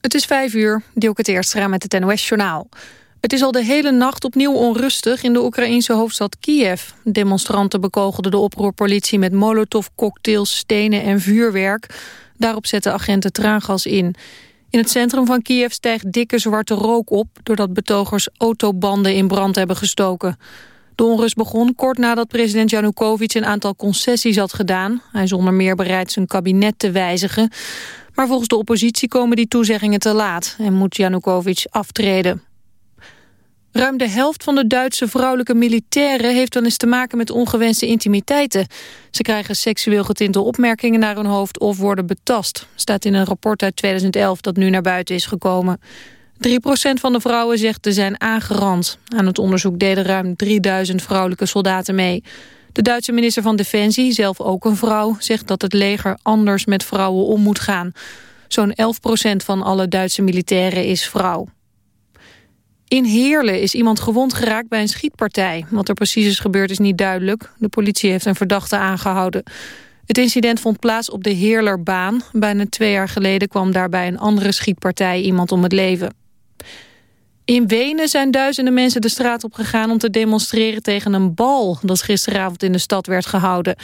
Het is vijf uur, Dielke Teerstra met het NOS-journaal. Het is al de hele nacht opnieuw onrustig in de Oekraïense hoofdstad Kiev. Demonstranten bekogelden de oproerpolitie met molotovcocktails, stenen en vuurwerk. Daarop zetten agenten traangas in. In het centrum van Kiev stijgt dikke zwarte rook op... doordat betogers autobanden in brand hebben gestoken. De onrust begon kort nadat president Janukovic een aantal concessies had gedaan. Hij is onder meer bereid zijn kabinet te wijzigen. Maar volgens de oppositie komen die toezeggingen te laat... en moet Janukovic aftreden. Ruim de helft van de Duitse vrouwelijke militairen... heeft wel eens te maken met ongewenste intimiteiten. Ze krijgen seksueel getinte opmerkingen naar hun hoofd... of worden betast, staat in een rapport uit 2011 dat nu naar buiten is gekomen. 3% van de vrouwen zegt te zijn aangerand. Aan het onderzoek deden ruim 3000 vrouwelijke soldaten mee. De Duitse minister van Defensie, zelf ook een vrouw... zegt dat het leger anders met vrouwen om moet gaan. Zo'n 11% van alle Duitse militairen is vrouw. In Heerlen is iemand gewond geraakt bij een schietpartij. Wat er precies is gebeurd is niet duidelijk. De politie heeft een verdachte aangehouden. Het incident vond plaats op de Heerlerbaan. Bijna twee jaar geleden kwam daarbij een andere schietpartij iemand om het leven. In Wenen zijn duizenden mensen de straat op gegaan om te demonstreren tegen een bal dat gisteravond in de stad werd gehouden.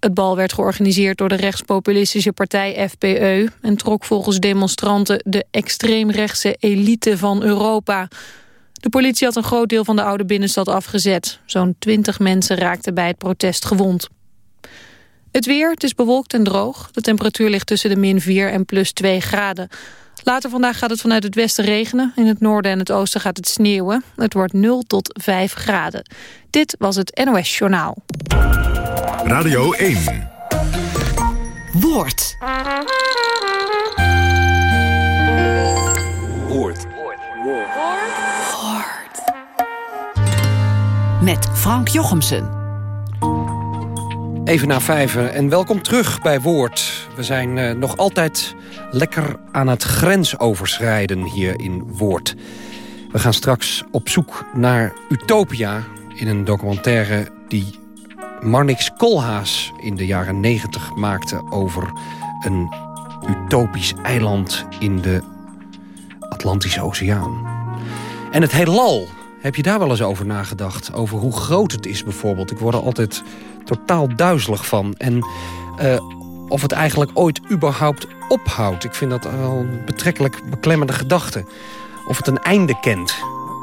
Het bal werd georganiseerd door de rechtspopulistische partij FPE en trok volgens demonstranten de extreemrechtse elite van Europa. De politie had een groot deel van de oude binnenstad afgezet. Zo'n twintig mensen raakten bij het protest gewond. Het weer, het is bewolkt en droog. De temperatuur ligt tussen de min 4 en plus 2 graden. Later vandaag gaat het vanuit het westen regenen. In het noorden en het oosten gaat het sneeuwen. Het wordt 0 tot 5 graden. Dit was het NOS Journaal. Radio 1. Woord. Woord. Woord. Met Frank Jochemsen. Even na vijven en welkom terug bij Woord. We zijn uh, nog altijd lekker aan het grensoverschrijden hier in Woord. We gaan straks op zoek naar Utopia in een documentaire die Marnix Kolhaas in de jaren negentig maakte over een utopisch eiland in de Atlantische Oceaan. En het heelal, heb je daar wel eens over nagedacht? Over hoe groot het is bijvoorbeeld. Ik word er altijd totaal duizelig van. En uh, of het eigenlijk ooit überhaupt ophoudt. Ik vind dat al een betrekkelijk beklemmende gedachte. Of het een einde kent.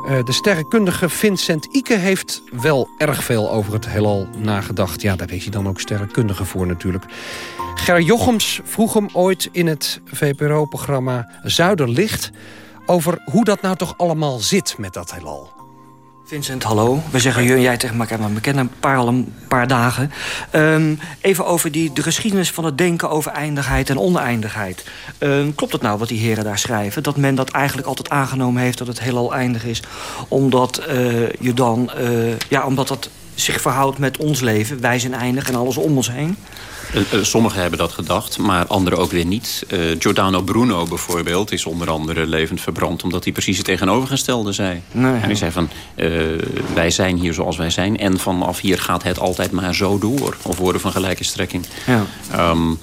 Uh, de sterrenkundige Vincent Ike heeft wel erg veel over het heelal nagedacht. Ja, daar is hij dan ook sterrenkundige voor natuurlijk. Ger Jochems vroeg hem ooit in het VPRO-programma Zuiderlicht... over hoe dat nou toch allemaal zit met dat heelal. Vincent, hallo. We zeggen je en jij tegen elkaar, we kennen een paar al een paar dagen. Um, even over die, de geschiedenis van het denken over eindigheid en oneindigheid. Um, klopt het nou wat die heren daar schrijven? Dat men dat eigenlijk altijd aangenomen heeft dat het heelal eindig is. Omdat uh, je dan, uh, ja, omdat dat zich verhoudt met ons leven. Wij zijn eindig en alles om ons heen. Uh, sommigen hebben dat gedacht, maar anderen ook weer niet. Uh, Giordano Bruno bijvoorbeeld is onder andere levend verbrand... omdat hij precies het tegenovergestelde zei. Nee, en hij zei van, uh, wij zijn hier zoals wij zijn... en vanaf hier gaat het altijd maar zo door. Of woorden van gelijke strekking. Ja. Um,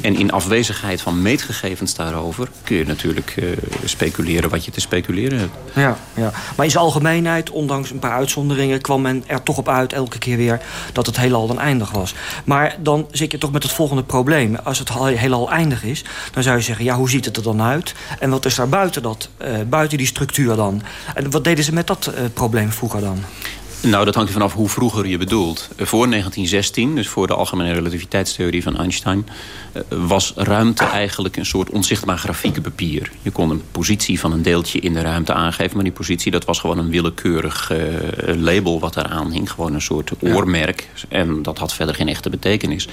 en in afwezigheid van meetgegevens daarover... kun je natuurlijk uh, speculeren wat je te speculeren hebt. Ja, ja, maar in zijn algemeenheid, ondanks een paar uitzonderingen... kwam men er toch op uit elke keer weer dat het heelal dan eindig was. Maar dan zit je toch met het volgende probleem. Als het heelal eindig is, dan zou je zeggen... ja, hoe ziet het er dan uit? En wat is daar buiten, dat, uh, buiten die structuur dan? En wat deden ze met dat uh, probleem vroeger dan? Nou, dat hangt er vanaf hoe vroeger je bedoelt. Voor 1916, dus voor de algemene relativiteitstheorie van Einstein... Eh, was ruimte eigenlijk een soort onzichtbaar grafieke papier. Je kon een positie van een deeltje in de ruimte aangeven... maar die positie dat was gewoon een willekeurig uh, label wat eraan hing. Gewoon een soort oormerk. En dat had verder geen echte betekenis.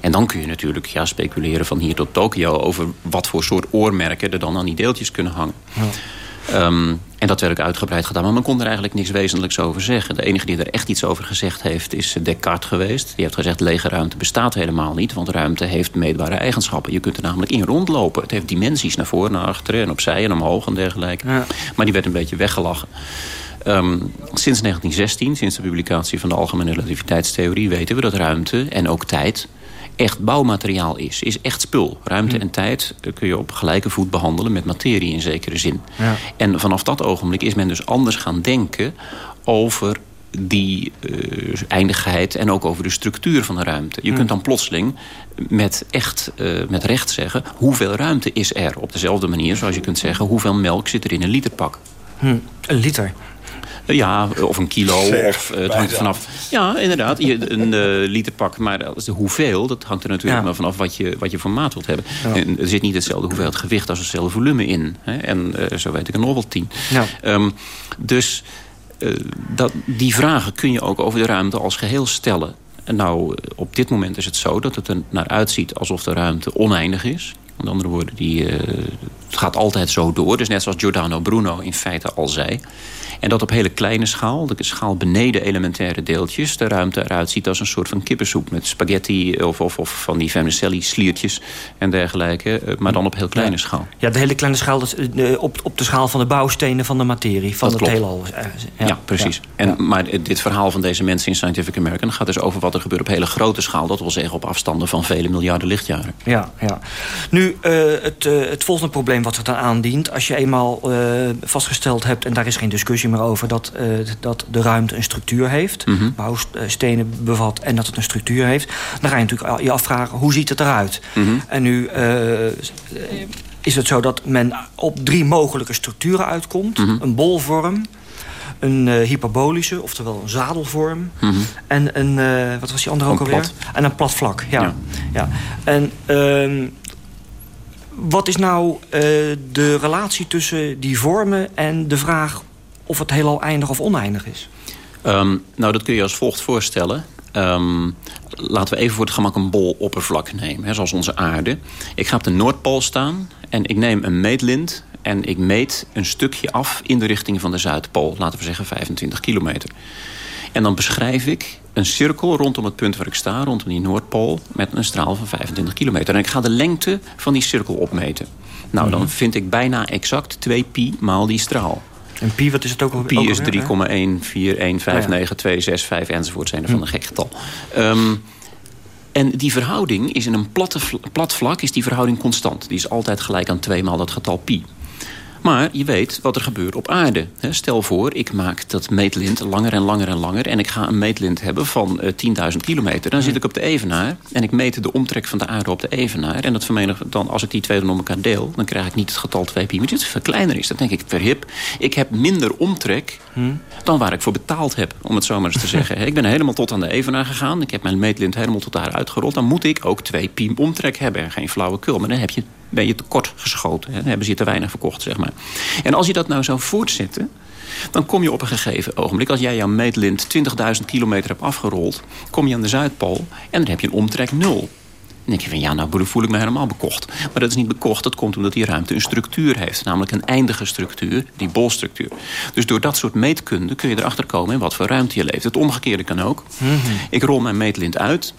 En dan kun je natuurlijk ja, speculeren van hier tot Tokio... over wat voor soort oormerken er dan aan die deeltjes kunnen hangen. Ja. Um, en dat werd ook uitgebreid gedaan. Maar men kon er eigenlijk niks wezenlijks over zeggen. De enige die er echt iets over gezegd heeft is Descartes geweest. Die heeft gezegd lege ruimte bestaat helemaal niet. Want ruimte heeft meetbare eigenschappen. Je kunt er namelijk in rondlopen. Het heeft dimensies naar voren, naar achteren en opzij en omhoog en dergelijke. Ja. Maar die werd een beetje weggelachen. Um, sinds 1916, sinds de publicatie van de Algemene Relativiteitstheorie... weten we dat ruimte en ook tijd echt bouwmateriaal is. Is echt spul. Ruimte hm. en tijd kun je op gelijke voet behandelen met materie in zekere zin. Ja. En vanaf dat ogenblik is men dus anders gaan denken over die uh, eindigheid en ook over de structuur van de ruimte. Je hm. kunt dan plotseling met echt uh, met recht zeggen... hoeveel ruimte is er? Op dezelfde manier zoals je kunt zeggen... hoeveel melk zit er in een literpak? Hm, een liter? Ja, of een kilo. of, het hangt vanaf. Ja, inderdaad. Je, een uh, literpak. Maar hoeveel, dat hangt er natuurlijk maar vanaf wat je, wat je voor maat wilt hebben. En er zit niet hetzelfde hoeveelheid gewicht als hetzelfde volume in. Hè? En uh, zo weet ik er nog wel tien. Ja. Um, dus uh, dat, die vragen kun je ook over de ruimte als geheel stellen. En nou, op dit moment is het zo dat het er naar uitziet alsof de ruimte oneindig is. Met andere woorden, die, uh, het gaat altijd zo door. Dus net zoals Giordano Bruno in feite al zei. En dat op hele kleine schaal, de schaal beneden elementaire deeltjes... de ruimte eruit ziet als een soort van kippensoep... met spaghetti of, of, of van die vermicelli sliertjes en dergelijke. Eh, maar dan op heel kleine schaal. Ja, de hele kleine schaal, dat, uh, op, op de schaal van de bouwstenen van de materie. Van dat het heelal. Ja, ja precies. En, Maar dit verhaal van deze mensen in Scientific American... gaat dus over wat er gebeurt op hele grote schaal. Dat wil zeggen op afstanden van vele miljarden lichtjaren. Ja, ja. Nu, uh, het, het volgende probleem wat er dan aandient... als je eenmaal vastgesteld hebt, en daar is geen discussie over dat, uh, dat de ruimte een structuur heeft. Mm -hmm. Bouwstenen bevat en dat het een structuur heeft. Dan ga je natuurlijk je afvragen, hoe ziet het eruit? Mm -hmm. En nu uh, is het zo dat men op drie mogelijke structuren uitkomt. Mm -hmm. Een bolvorm, een uh, hyperbolische, oftewel een zadelvorm. Mm -hmm. En een, uh, wat was die andere ook alweer? Plat. En een plat vlak, ja. ja. ja. En uh, wat is nou de relatie tussen die vormen en de vraag of het heelal eindig of oneindig is? Um, nou, dat kun je als volgt voorstellen. Um, laten we even voor het gemak een bol oppervlak nemen, hè, zoals onze aarde. Ik ga op de Noordpool staan en ik neem een meetlint... en ik meet een stukje af in de richting van de Zuidpool. Laten we zeggen 25 kilometer. En dan beschrijf ik een cirkel rondom het punt waar ik sta... rondom die Noordpool met een straal van 25 kilometer. En ik ga de lengte van die cirkel opmeten. Nou, dan mhm. vind ik bijna exact 2 pi maal die straal. En pi, wat is het ook al? Pi is 3,14159265 enzovoort. Zijn er van een gek getal. Um, en die verhouding is in een platte, plat vlak is die verhouding constant. Die is altijd gelijk aan 2 maal dat getal pi. Maar je weet wat er gebeurt op aarde. Stel voor, ik maak dat meetlint langer en langer en langer... en ik ga een meetlint hebben van uh, eh, 10.000 kilometer. Dan zit ik op de evenaar en ik meet de omtrek van de aarde op de evenaar. En dat vermenigvuldigt dan, als ik die twee dan om elkaar deel... dan krijg ik niet het getal 2 pi, maar het veel kleiner is. Dan denk ik, verhip, ik heb minder omtrek dan waar ik voor betaald heb. Om het zo maar eens te zeggen. Ik ben helemaal tot aan de evenaar gegaan. Ik heb mijn meetlint helemaal tot daar uitgerold. Dan moet ik ook 2 pi omtrek hebben en geen flauwekul. Maar dan heb je ben je tekort geschoten. Hè? Dan hebben ze je te weinig verkocht, zeg maar. En als je dat nou zou voortzetten... dan kom je op een gegeven ogenblik... als jij jouw meetlint 20.000 kilometer hebt afgerold... kom je aan de Zuidpool en dan heb je een omtrek nul. Dan denk je van, ja, nou voel ik me helemaal bekocht. Maar dat is niet bekocht, dat komt omdat die ruimte een structuur heeft. Namelijk een eindige structuur, die bolstructuur. Dus door dat soort meetkunde kun je erachter komen... in wat voor ruimte je leeft. Het omgekeerde kan ook. Mm -hmm. Ik rol mijn meetlint uit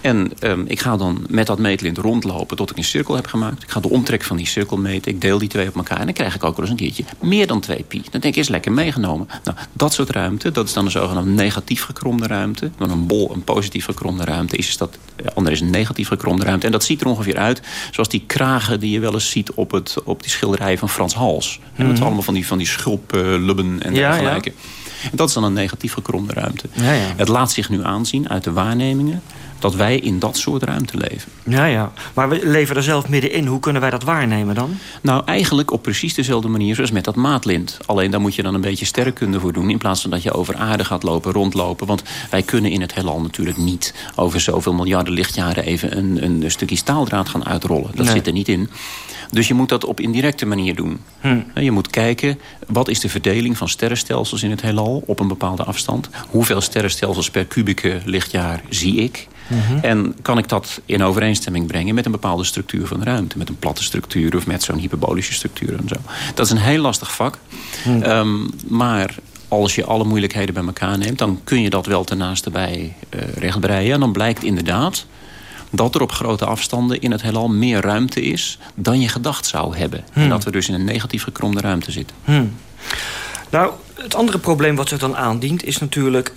en um, ik ga dan met dat meetlint rondlopen tot ik een cirkel heb gemaakt. Ik ga de omtrek van die cirkel meten. Ik deel die twee op elkaar. En dan krijg ik ook wel eens een keertje meer dan 2 pi. Dan denk ik, is lekker meegenomen. Nou, dat soort ruimte, dat is dan een zogenaamde negatief gekromde ruimte. Dan een bol een positief gekromde ruimte is, is dat, ander is een negatief gekromde ruimte. En dat ziet er ongeveer uit zoals die kragen die je wel eens ziet op, het, op die schilderijen van Frans Hals. Mm -hmm. Met allemaal van die, van die schulplubben en dergelijke. Ja. En dat is dan een negatief gekromde ruimte. Ja, ja. Het laat zich nu aanzien uit de waarnemingen dat wij in dat soort ruimte leven. Ja, ja. Maar we leven er zelf middenin. Hoe kunnen wij dat waarnemen dan? Nou, eigenlijk op precies dezelfde manier zoals met dat maatlint. Alleen daar moet je dan een beetje sterrenkunde voor doen... in plaats van dat je over aarde gaat lopen, rondlopen. Want wij kunnen in het heelal natuurlijk niet... over zoveel miljarden lichtjaren even een, een stukje staaldraad gaan uitrollen. Dat zit er niet in. Dus je moet dat op indirecte manier doen. Hm. Je moet kijken, wat is de verdeling van sterrenstelsels in het heelal... op een bepaalde afstand? Hoeveel sterrenstelsels per kubieke lichtjaar zie ik? Mhm. En kan ik dat in overeenstemming brengen met een bepaalde structuur van de ruimte. Met een platte structuur of met zo'n hyperbolische structuur en zo. Dat is een heel lastig vak. Mhm. Um, maar als je alle moeilijkheden bij elkaar neemt... dan kun je dat wel ten bij uh, rechtbreien. En dan blijkt inderdaad dat er op grote afstanden in het heelal meer ruimte is... dan je gedacht zou hebben. En mhm. dat we dus in een negatief gekromde ruimte zitten. Nou, het andere probleem wat zich dan aandient is natuurlijk... Uh,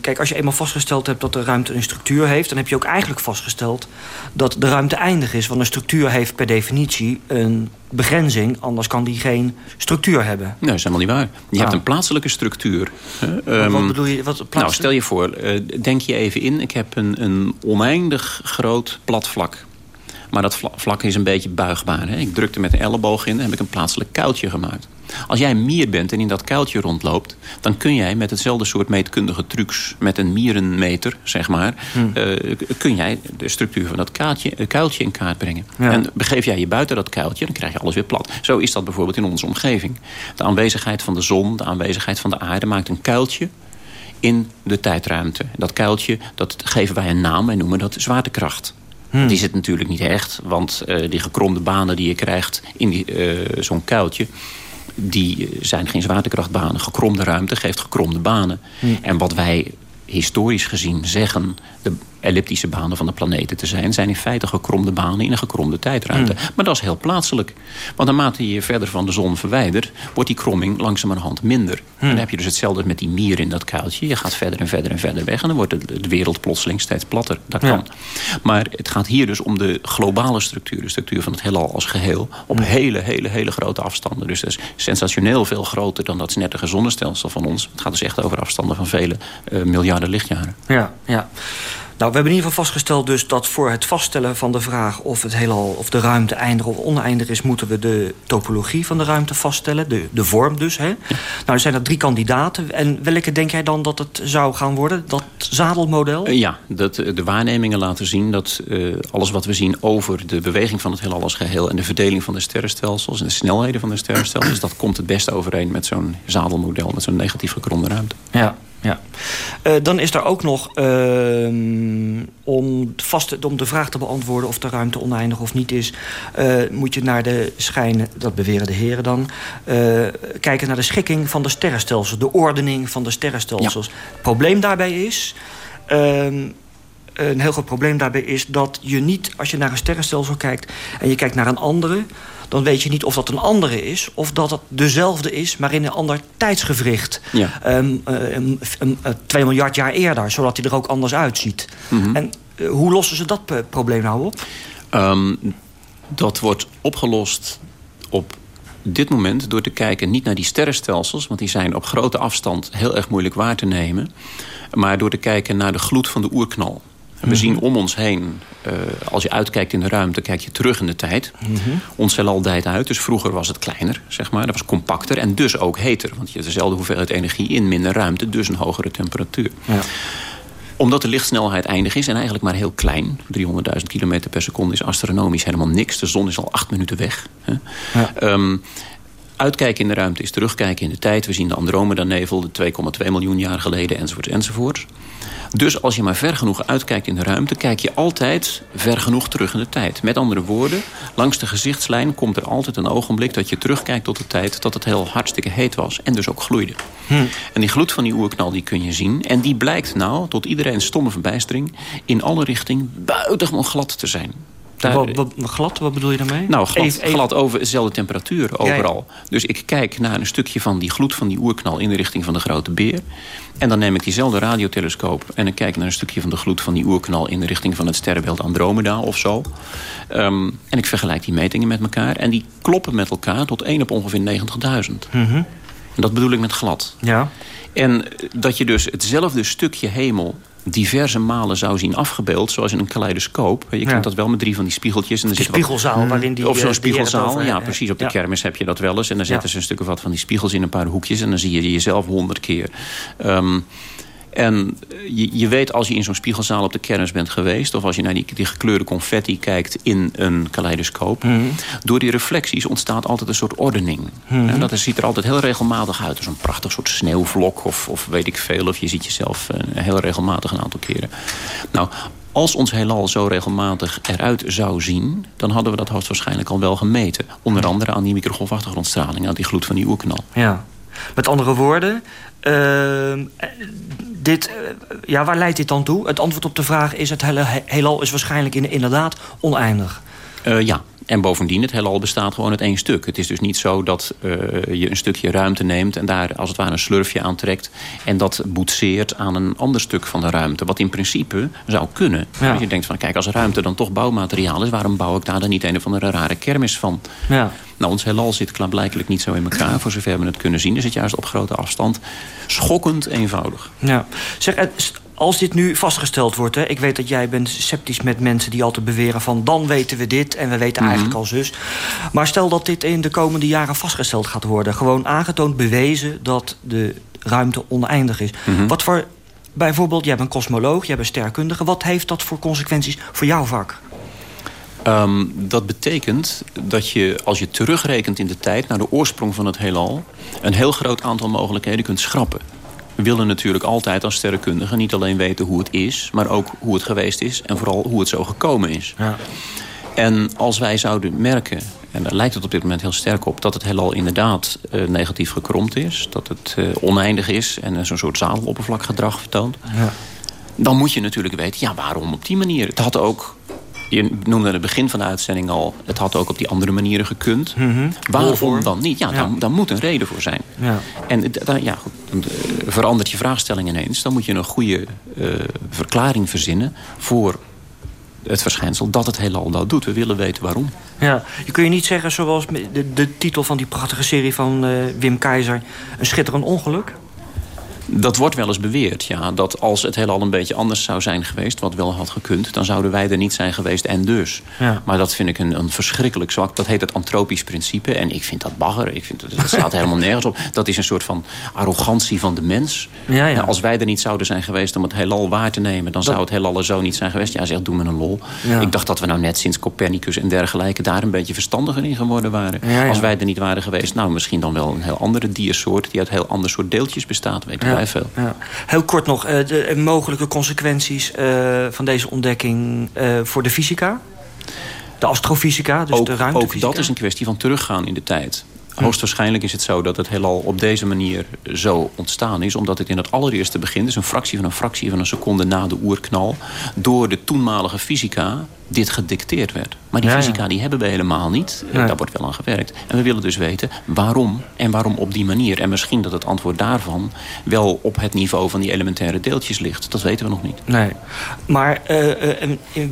kijk, als je eenmaal vastgesteld hebt dat de ruimte een structuur heeft... dan heb je ook eigenlijk vastgesteld dat de ruimte eindig is. Want een structuur heeft per definitie een begrenzing. Anders kan die geen structuur hebben. Nee, dat is helemaal niet waar. Je hebt ah. een plaatselijke structuur. wat ehm, bedoel je? Wat nou, stel je voor, uh, denk je even in... ik heb een, een oneindig groot plat vlak. Maar dat vlak is een beetje buigbaar. Hè? Ik drukte met een elleboog in en heb ik een plaatselijk kuiltje gemaakt. Als jij een mier bent en in dat kuiltje rondloopt... dan kun jij met hetzelfde soort meetkundige trucs... met een mierenmeter, zeg maar... Hmm. Uh, kun jij de structuur van dat kuiltje, uh, kuiltje in kaart brengen. En begeef jij je buiten dat kuiltje... dan krijg je alles weer plat. Zo is dat bijvoorbeeld in onze omgeving. De aanwezigheid van de zon, de aanwezigheid van de aarde... maakt een kuiltje in de tijdruimte. Dat kuiltje, dat geven wij een naam en noemen dat zwaartekracht. Hmm. Die zit natuurlijk niet echt, want uh, die gekromde banen die je krijgt in uh, zo'n kuiltje die zijn geen zwaartekrachtbanen. Gekromde ruimte geeft gekromde banen. Hmm. En wat wij historisch gezien zeggen... de elliptische banen van de planeten te zijn... zijn in feite gekromde banen in een gekromde tijdruimte. Hmm. Maar dat is heel plaatselijk. Want naarmate je je verder van de zon verwijdert... wordt die kromming langzamerhand minder. Hmm. En dan heb je dus hetzelfde met die mier in dat kuiltje. Je gaat verder en verder en verder weg... en dan wordt de, wereld plotseling steeds platter. Dat kan. Maar het gaat hier dus om de globale structuur. De structuur van het heelal als geheel. Op hmm. hele, hele, hele grote afstanden. Dus dat is sensationeel veel groter dan dat nettige zonnestelsel van ons. Het gaat dus echt over afstanden van vele uh, miljarden lichtjaren. Ja, ja. Nou, we hebben in ieder geval vastgesteld dus dat voor het vaststellen van de vraag... of het heelal of de ruimte eindig of oneindig is... moeten we de topologie van de ruimte vaststellen, de, de vorm dus. Hè? Nou, er zijn er drie kandidaten. En welke denk jij dan dat het zou gaan worden? Dat zadelmodel? Eh, ja, dat, eh, de waarnemingen laten zien dat uh, alles wat we zien... over de beweging van het heelal als geheel... en de verdeling van de sterrenstelsels en de snelheden van de sterrenstelsels... dat komt het best overeen met zo'n zadelmodel, met zo'n negatief gekronde ruimte. Ja, ja. Uh, dan is er ook nog, uh, om, vast, om de vraag te beantwoorden of de ruimte oneindig of niet is... Uh, moet je naar de schijn, dat beweren de heren dan... kijken naar de schikking van de sterrenstelsels, de ordening van de sterrenstelsels. Het probleem daarbij is... Ehm, een heel groot probleem daarbij is dat je niet, als je naar een sterrenstelsel kijkt... en je kijkt naar een andere dan weet je niet of dat een andere is... of dat het dezelfde is, maar in een ander tijdsgevricht. Ja. Um, um, 2 miljard jaar eerder, zodat hij er ook anders uitziet. Mhm. En uh, hoe lossen ze dat probleem nou op? Um, dat wordt opgelost op dit moment door te kijken niet naar die sterrenstelsels... want die zijn op grote afstand heel erg moeilijk waar te nemen... maar door te kijken naar de gloed van de oerknal we zien om ons heen, uh, als je uitkijkt in de ruimte, kijk je terug in de tijd. Mm -hmm. Ons heelal uit, dus vroeger was het kleiner, zeg maar. Dat was compacter en dus ook heter. Want je hebt dezelfde hoeveelheid energie in minder ruimte, dus een hogere temperatuur. Ja omdat de lichtsnelheid eindig is en eigenlijk maar heel klein. 300.000 km per seconde is astronomisch helemaal niks. De zon is al acht minuten weg. Hè? Ja. Um, uitkijken in de ruimte is terugkijken in de tijd. We zien de Andromeda-nevel, de 2,2 miljoen jaar geleden, enzovoort, enzovoort. Dus als je maar ver genoeg uitkijkt in de ruimte... kijk je altijd ver genoeg terug in de tijd. Met andere woorden, langs de gezichtslijn komt er altijd een ogenblik... dat je terugkijkt tot de tijd dat het heel hartstikke heet was. En dus ook gloeide. Hm. En die gloed van die oerknal die kun je zien. En die blijkt nou, tot iedereen stomme verbijstering... in alle richtingen buitengewoon glad te zijn. Wat, wat, glad, wat bedoel je daarmee? Nou, glad, glad over dezelfde temperatuur overal. Dus ik kijk naar een stukje van die gloed van die oerknal... in de richting van de grote beer. En dan neem ik diezelfde radiotelescoop... en ik kijk naar een stukje van de gloed van die oerknal... in de richting van het sterrenbeeld Andromeda of zo. Um, en ik vergelijk die metingen met elkaar. En die kloppen met elkaar tot 1 op ongeveer 90.000. Mm -hmm. En dat bedoel ik met glad. Ja. En dat je dus hetzelfde stukje hemel diverse malen zou zien afgebeeld, zoals in een kaleidoscoop. Je kent dat wel met drie van die spiegeltjes. En dan zit spiegelzaal wat, waarin die... Of zo'n eh, spiegelzaal, ja, precies. Op de kermis heb je dat wel eens. En dan zetten ze een stuk of wat van die spiegels in een paar hoekjes... en dan zie je jezelf honderd keer. Um, en je, je weet als je in zo'n spiegelzaal op de kermis bent geweest... of als je naar die, die gekleurde confetti kijkt in een kaleidoscoop... Mhm. door die reflecties ontstaat altijd een soort ordening. Mm en dat ziet er altijd heel regelmatig uit. Zo'n prachtig soort sneeuwvlok of, of weet ik veel. Of je ziet jezelf uh, heel regelmatig een aantal keren. Nou, als ons heelal zo regelmatig eruit zou zien... dan hadden we dat hoogstwaarschijnlijk al wel gemeten. Onder andere aan die microgolfachtergrondstraling... aan die gloed van die oerknal. Ja. Met andere woorden, uh, dit, eh, ja, waar leidt dit dan toe? Het antwoord op de vraag is... het heelal is waarschijnlijk inderdaad oneindig. Uh, ja, En bovendien, het heelal bestaat gewoon uit één stuk. Het is dus niet zo dat uh, je een stukje ruimte neemt... en daar als het ware een slurfje aantrekt... en dat boetseert aan een ander stuk van de ruimte. Wat in principe zou kunnen. Ja. Als je denkt van, kijk, als ruimte dan toch bouwmateriaal is... waarom bouw ik daar dan niet een of andere rare kermis van? Ja. Nou, ons heelal zit klaarblijkelijk niet zo in elkaar... voor zover we het kunnen zien. Is het juist op grote afstand schokkend eenvoudig. Ja. Zeg, als dit nu vastgesteld wordt... Hè, ik weet dat jij bent sceptisch met mensen die altijd beweren van... dan weten we dit en we weten mhm. eigenlijk al zus. Maar stel dat dit in de komende jaren vastgesteld gaat worden... gewoon aangetoond, bewezen dat de ruimte oneindig is. Mhm. Wat voor, bijvoorbeeld, jij bent kosmoloog, jij bent sterkundige... wat heeft dat voor consequenties voor jouw vak? Um, dat betekent dat je, als je terugrekent in de tijd... naar de oorsprong van het heelal... een heel groot aantal mogelijkheden kunt schrappen. We willen natuurlijk altijd als sterrenkundigen niet alleen weten hoe het is... maar ook hoe het geweest is en vooral hoe het zo gekomen is. Ja. En als wij zouden merken, en daar lijkt het op dit moment heel sterk op... dat het heelal inderdaad uh, negatief gekromd is... dat het uh, oneindig is en zo'n soort zadeloppervlakgedrag vertoont... Ja. dan moet je natuurlijk weten, ja, waarom op die manier? Het had ook je noemde aan het begin van de uitzending al... het had ook op die andere manieren gekund. Mm Waarom dan niet? Ja, Dan, dan moet een reden voor zijn. Ja. En dan, ja, goed, dan eh, verandert je vraagstelling ineens. Dan moet je een goede uh, verklaring verzinnen... voor het verschijnsel dat het heelal dat doet. We willen weten waarom. Ja, je kun je niet zeggen zoals de, de titel van die prachtige serie van uh, Wim Keizer... een schitterend ongeluk? Dat wordt wel eens beweerd, ja. Dat als het heelal een beetje anders zou zijn geweest... wat wel had gekund, dan zouden wij er niet zijn geweest en dus. Ja. Maar dat vind ik een, een verschrikkelijk zwak. Dat heet het antropisch principe. En ik vind dat bagger. Ik vind dat, dat slaat helemaal nergens op. Dat is een soort van arrogantie van de mens. Ja, ja. als wij er niet zouden zijn geweest om het heelal waar te nemen... dan zou het heelal er zo niet zijn geweest. Ja, zeg, doe me een lol. Ik dacht dat we nou net sinds Copernicus en dergelijke... daar een beetje verstandiger in geworden waren. Als wij er niet waren geweest... nou, misschien dan wel een heel andere diersoort... die uit heel ander soort deeltjes bestaat, weten ja. veel. Ja. Heel kort nog, uh, de mogelijke consequenties uh, van deze ontdekking voor de fysica? De astrofysica, dus ook, de ruimtefysica? Ook dat is een kwestie van teruggaan in de tijd. Hoogstwaarschijnlijk is het zo dat het heelal op deze manier zo ontstaan is... omdat het in het allereerste begin, dus een fractie van een fractie van een seconde na de oerknal... door de toenmalige fysica dit gedicteerd werd. Maar die fysica die hebben we helemaal niet. Ja. Daar wordt wel aan gewerkt. En we willen dus weten waarom en waarom op die manier. En misschien dat het antwoord daarvan wel op het niveau van die elementaire deeltjes ligt. Dat weten we nog niet. Nee. Maar uh, uh,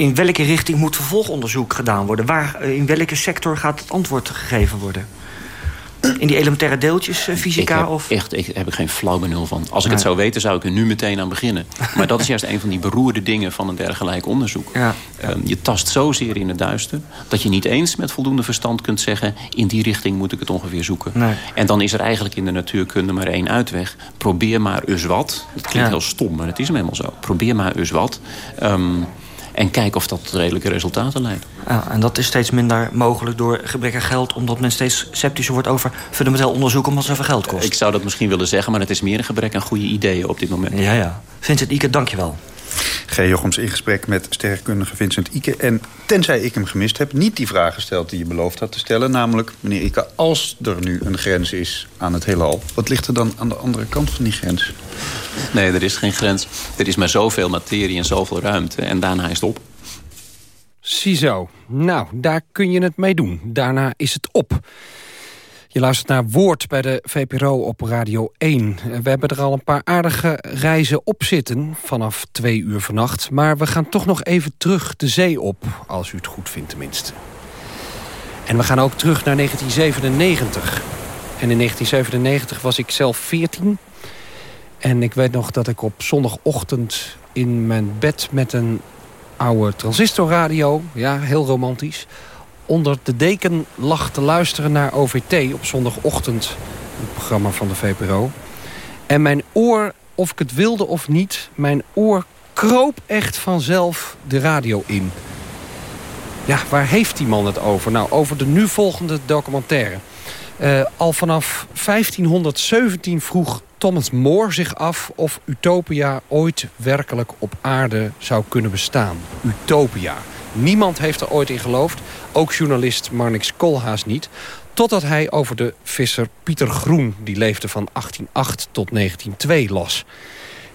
in welke richting moet vervolgonderzoek gedaan worden? Waar, eh, in welke sector gaat het antwoord gegeven worden? In die elementaire deeltjes, uh, fysica? Ik heb, of? Echt, ik heb geen flauw benul van. Als ik het zou weten, zou ik er nu meteen aan beginnen. Maar dat is juist een van die beroerde dingen van een dergelijk onderzoek. Ja. Um, je tast zozeer in het duister... dat je niet eens met voldoende verstand kunt zeggen... in die richting moet ik het ongeveer zoeken. Nee. En dan is er eigenlijk in de natuurkunde maar één uitweg. Probeer maar eens wat. Dat klinkt heel stom, maar het is hem helemaal zo. Probeer maar eens wat. Um, en kijken of dat tot redelijke resultaten leidt. Ja, en dat is steeds minder mogelijk door gebrek aan geld... omdat men steeds sceptischer wordt over fundamenteel onderzoek... omdat het zoveel geld kost. Ik zou dat misschien willen zeggen, maar het is meer een gebrek aan goede ideeën op dit moment. Ja, ja. Vincent Ike, dank je wel. G. Jochems in gesprek met sterrenkundige Vincent Ike. En tenzij ik hem gemist heb, niet die vraag gesteld die je beloofd had te stellen. Namelijk, meneer Ike, als er nu een grens is aan het heelal... wat ligt er dan aan de andere kant van die grens? Nee, er is geen grens. Er is maar zoveel materie en zoveel ruimte. En daarna is het op. Ziezo. Nou, daar kun je het mee doen. Daarna is het op. Je luistert naar Woord bij de VPRO op Radio 1. We hebben er al een paar aardige reizen op zitten vanaf twee uur vannacht. Maar we gaan toch nog even terug de zee op, als u het goed vindt tenminste. En we gaan ook terug naar 1997. En in 1997 was ik zelf 14. En ik weet nog dat ik op zondagochtend in mijn bed met een oude transistorradio... ja, heel romantisch onder de deken lag te luisteren naar OVT op zondagochtend. Het programma van de VPRO. En mijn oor, of ik het wilde of niet... mijn oor kroop echt vanzelf de radio in. Ja, waar heeft die man het over? Nou, over de nu volgende documentaire. Uh, al vanaf 1517 vroeg Thomas More zich af of Utopia ooit werkelijk op aarde zou kunnen bestaan. Utopia. Niemand heeft er ooit in geloofd. Ook journalist Marnix Koolhaas niet. Totdat hij over de visser Pieter Groen, die leefde van 1808 tot 1902, las.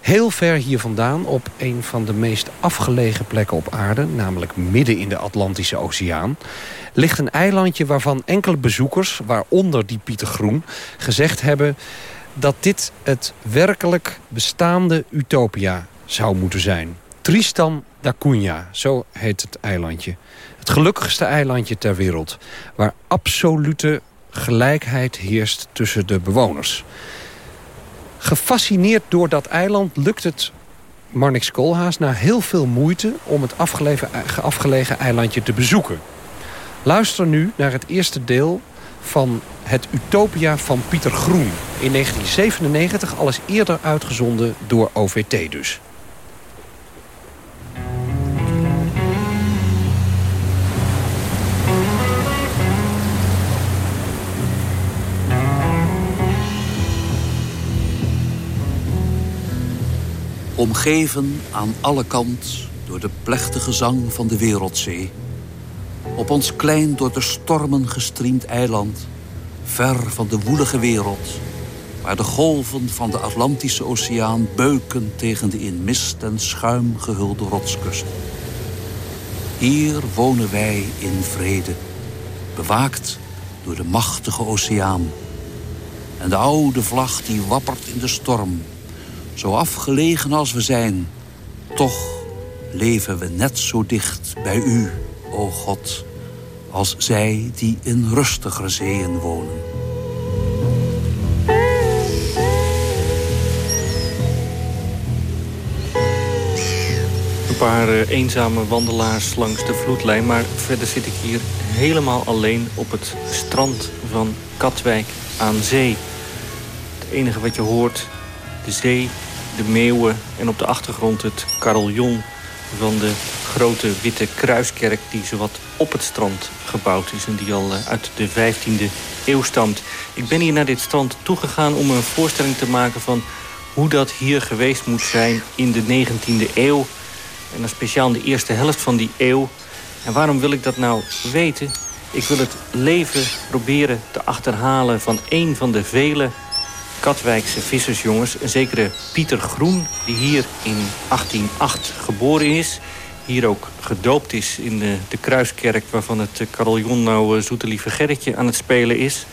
Heel ver hier vandaan, op een van de meest afgelegen plekken op aarde... namelijk midden in de Atlantische Oceaan... ligt een eilandje waarvan enkele bezoekers, waaronder die Pieter Groen... gezegd hebben dat dit het werkelijk bestaande utopia zou moeten zijn. Tristan da Cunha, zo heet het eilandje. Het gelukkigste eilandje ter wereld... waar absolute gelijkheid heerst tussen de bewoners. Gefascineerd door dat eiland lukt het Marnix Koolhaas... na heel veel moeite om het afgelegen, eilandje te bezoeken. Luister nu naar het eerste deel van het Utopia van Pieter Groen. In 1997, alles eerder uitgezonden door OVT dus. Omgeven aan alle kant door de plechtige zang van de wereldzee. Op ons klein door de stormen gestriemd eiland, ver van de woelige wereld, waar de golven van de Atlantische Oceaan beuken tegen de in mist en schuim gehulde rotskust. Hier wonen wij in vrede, bewaakt door de machtige oceaan. En de oude vlag die wappert in de storm zo afgelegen als we zijn, toch leven we net zo dicht bij u, o God, als zij die in rustiger zeeën wonen. Een paar eh, eenzame wandelaars langs de vloedlijn, maar verder zit ik hier helemaal alleen op het strand van Katwijk aan zee. Het enige wat je hoort, de zee de meeuwen en op de achtergrond het carillon van de grote witte kruiskerk die zowat op het strand gebouwd is en die al eh, uit de 15e eeuw stamt. Ik ben hier naar dit strand toegegaan om een voorstelling te maken van hoe dat hier geweest moet zijn in de 19e eeuw. En dan speciaal in de eerste helft van die eeuw. En waarom wil ik dat nou weten? Ik wil het leven proberen te achterhalen van een van de vele Katwijkse vissersjongens. Een zekere Pieter Groen, die hier in 1808 geboren is. Hier ook gedoopt is in de, de Kruiskerk... waarvan het carillon nou uh, Zoete Lieve Gerritje aan het spelen is.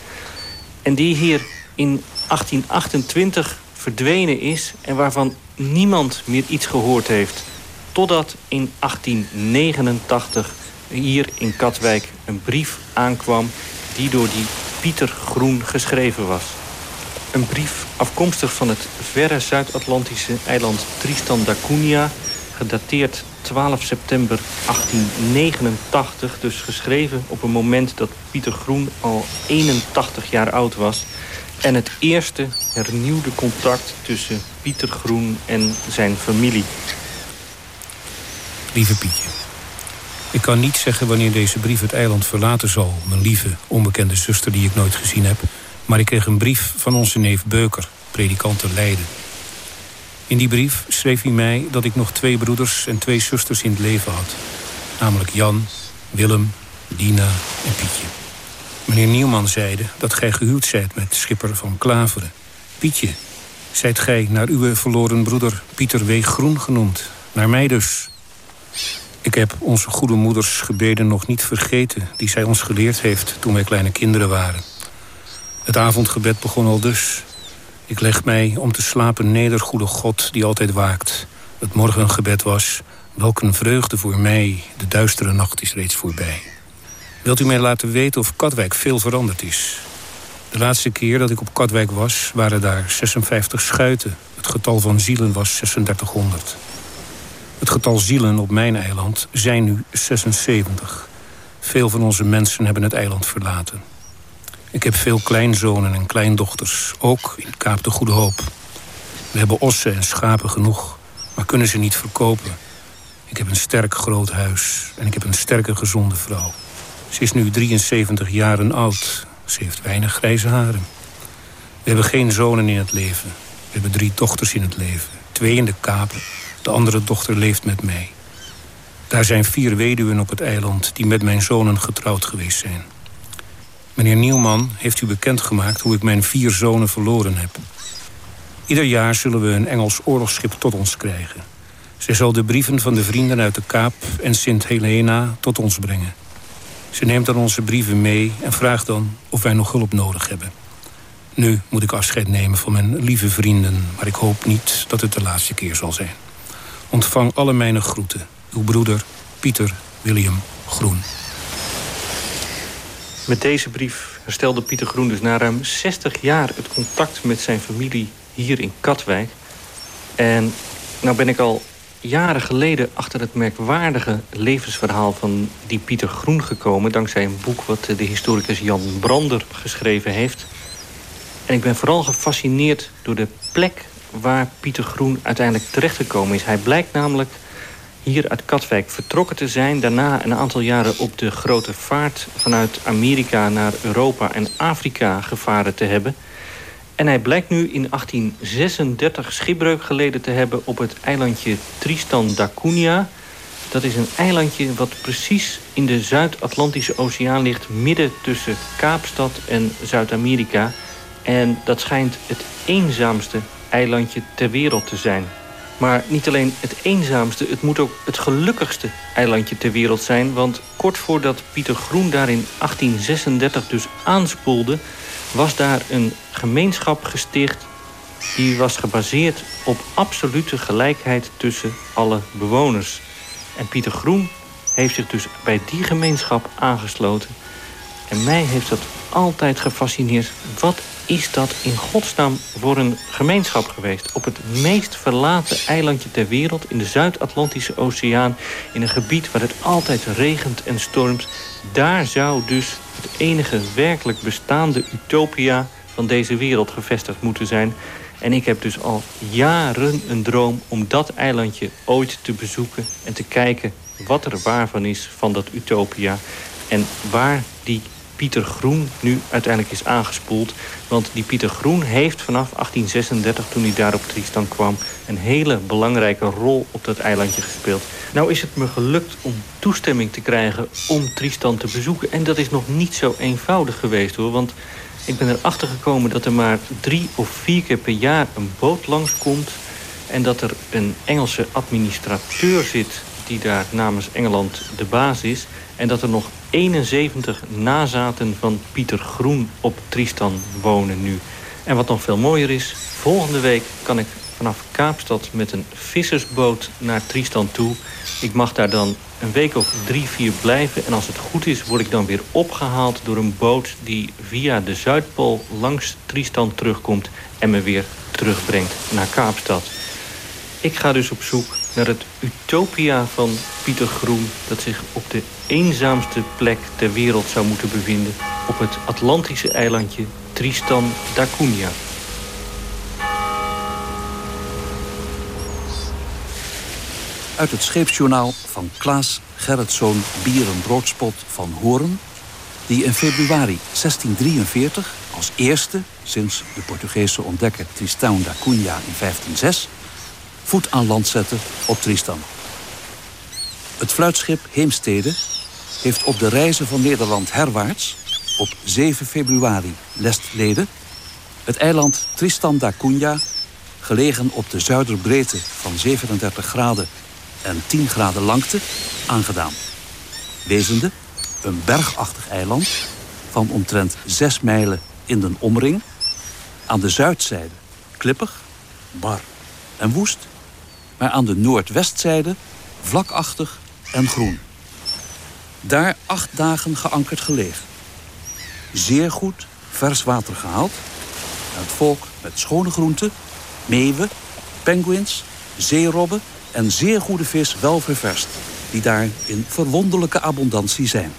En die hier in 1828 verdwenen is... en waarvan niemand meer iets gehoord heeft. Totdat in 1889 hier in Katwijk een brief aankwam... die door die Pieter Groen geschreven was. Een brief afkomstig van het verre Zuid-Atlantische eiland Tristan da Cunha... gedateerd 12 september 1889, dus geschreven op een moment dat Pieter Groen al 81 jaar oud was... en het eerste hernieuwde contact tussen Pieter Groen en zijn familie. Lieve Pietje, ik kan niet zeggen wanneer deze brief het eiland verlaten zal... mijn lieve, onbekende zuster die ik nooit gezien heb... Maar ik kreeg een brief van onze neef Beuker, predikant te Leiden. In die brief schreef hij mij dat ik nog twee broeders en twee zusters in het leven had. Namelijk Jan, Willem, Dina en Pietje. Meneer Nieuwman zeide dat gij gehuwd zijt met schipper van Klaveren. Pietje, zijt gij naar uw verloren broeder Pieter W. Groen genoemd. Naar mij dus. Ik heb onze goede moeders gebeden nog niet vergeten... die zij ons geleerd heeft toen wij kleine kinderen waren. Het avondgebed begon al dus. Ik leg mij om te slapen neder, goede God, die altijd waakt. Het morgengebed was, welk een vreugde voor mij, de duistere nacht is reeds voorbij. Wilt u mij laten weten of Katwijk veel veranderd is? De laatste keer dat ik op Katwijk was, waren daar 56 schuiten. Het getal van zielen was 3600. Het getal zielen op mijn eiland zijn nu 76. Veel van onze mensen hebben het eiland verlaten. Ik heb veel kleinzonen en kleindochters, ook in Kaap de Goede Hoop. We hebben ossen en schapen genoeg, maar kunnen ze niet verkopen. Ik heb een sterk groot huis en ik heb een sterke gezonde vrouw. Ze is nu 73 jaren oud. Ze heeft weinig grijze haren. We hebben geen zonen in het leven. We hebben drie dochters in het leven. Twee in de Kapen. De andere dochter leeft met mij. Daar zijn vier weduwen op het eiland die met mijn zonen getrouwd geweest zijn. Meneer Nieuwman heeft u bekendgemaakt hoe ik mijn vier zonen verloren heb. Ieder jaar zullen we een Engels oorlogsschip tot ons krijgen. Zij zal de brieven van de vrienden uit de Kaap en Sint Helena tot ons brengen. Ze neemt dan onze brieven mee en vraagt dan of wij nog hulp nodig hebben. Nu moet ik afscheid nemen van mijn lieve vrienden... maar ik hoop niet dat het de laatste keer zal zijn. Ontvang alle mijn groeten. Uw broeder Pieter William Groen. Met deze brief herstelde Pieter Groen dus na ruim 60 jaar... het contact met zijn familie hier in Katwijk. En nou ben ik al jaren geleden achter het merkwaardige levensverhaal van die Pieter Groen gekomen... dankzij een boek wat de historicus Jan Brander geschreven heeft. En ik ben vooral gefascineerd door de plek waar Pieter Groen uiteindelijk terechtgekomen is. Hij blijkt namelijk hier uit Katwijk vertrokken te zijn. Daarna een aantal jaren op de grote vaart vanuit Amerika naar Europa en Afrika gevaren te hebben. En hij blijkt nu in 1836 schipbreuk geleden te hebben op het eilandje Tristan da Cunha. Dat is een eilandje wat precies in de Zuid-Atlantische Oceaan ligt... midden tussen Kaapstad en Zuid-Amerika. En dat schijnt het eenzaamste eilandje ter wereld te zijn. Maar niet alleen het eenzaamste, het moet ook het gelukkigste eilandje ter wereld zijn. Want kort voordat Pieter Groen daar in 1836 dus aanspoelde... was daar een gemeenschap gesticht die was gebaseerd op absolute gelijkheid tussen alle bewoners. En Pieter Groen heeft zich dus bij die gemeenschap aangesloten. En mij heeft dat altijd gefascineerd. Wat is dat in godsnaam voor een gemeenschap geweest? Op het meest verlaten eilandje ter wereld... in de Zuid-Atlantische Oceaan... in een gebied waar het altijd regent en stormt... daar zou dus het enige werkelijk bestaande utopia... van deze wereld gevestigd moeten zijn. En ik heb dus al jaren een droom om dat eilandje ooit te bezoeken... en te kijken wat er waarvan is van dat utopia... en waar die Pieter Groen nu uiteindelijk is aangespoeld. Want die Pieter Groen heeft vanaf 1836, toen hij daar op Tristan kwam... een hele belangrijke rol op dat eilandje gespeeld. Nou is het me gelukt om toestemming te krijgen om Tristan te bezoeken. En dat is nog niet zo eenvoudig geweest hoor. Want ik ben erachter gekomen dat er maar drie of vier keer per jaar een boot langskomt... en dat er een Engelse administrateur zit die daar namens Engeland de baas is... en dat er nog 71 nazaten van Pieter Groen op Tristan wonen nu. En wat nog veel mooier is, volgende week kan ik vanaf Kaapstad met een vissersboot naar Tristan toe. Ik mag daar dan een week of drie, vier blijven. En als het goed is, word ik dan weer opgehaald door een boot... die via de Zuidpool langs Tristan terugkomt... en me weer terugbrengt naar Kaapstad. Ik ga dus op zoek naar het utopia van Pieter Groen... dat zich op de eenzaamste plek ter wereld zou moeten bevinden... op het Atlantische eilandje Tristan da Cunha. Uit het scheepsjournaal van Klaas Gerritszoon Bierenbroodspot van Horen... die in februari 1643 als eerste sinds de Portugese ontdekker Tristan da Cunha in 1506 voet aan land zette op Tristan. Het fluitschip Heemstede heeft op de reizen van Nederland herwaarts... op 7 februari lestleden het eiland Tristan da Cunha... gelegen op de zuiderbreedte van 37 graden en 10 graden langte, aangedaan. Wezende een bergachtig eiland van omtrent 6 mijlen in de omring... aan de zuidzijde klippig, bar en woest maar aan de noordwestzijde vlakachtig en groen. Daar acht dagen geankerd gelegen. Zeer goed vers water gehaald. Het volk met schone groenten, meeuwen, penguins, zeerobben en zeer goede vis wel ververst. Die daar in verwonderlijke abundantie zijn.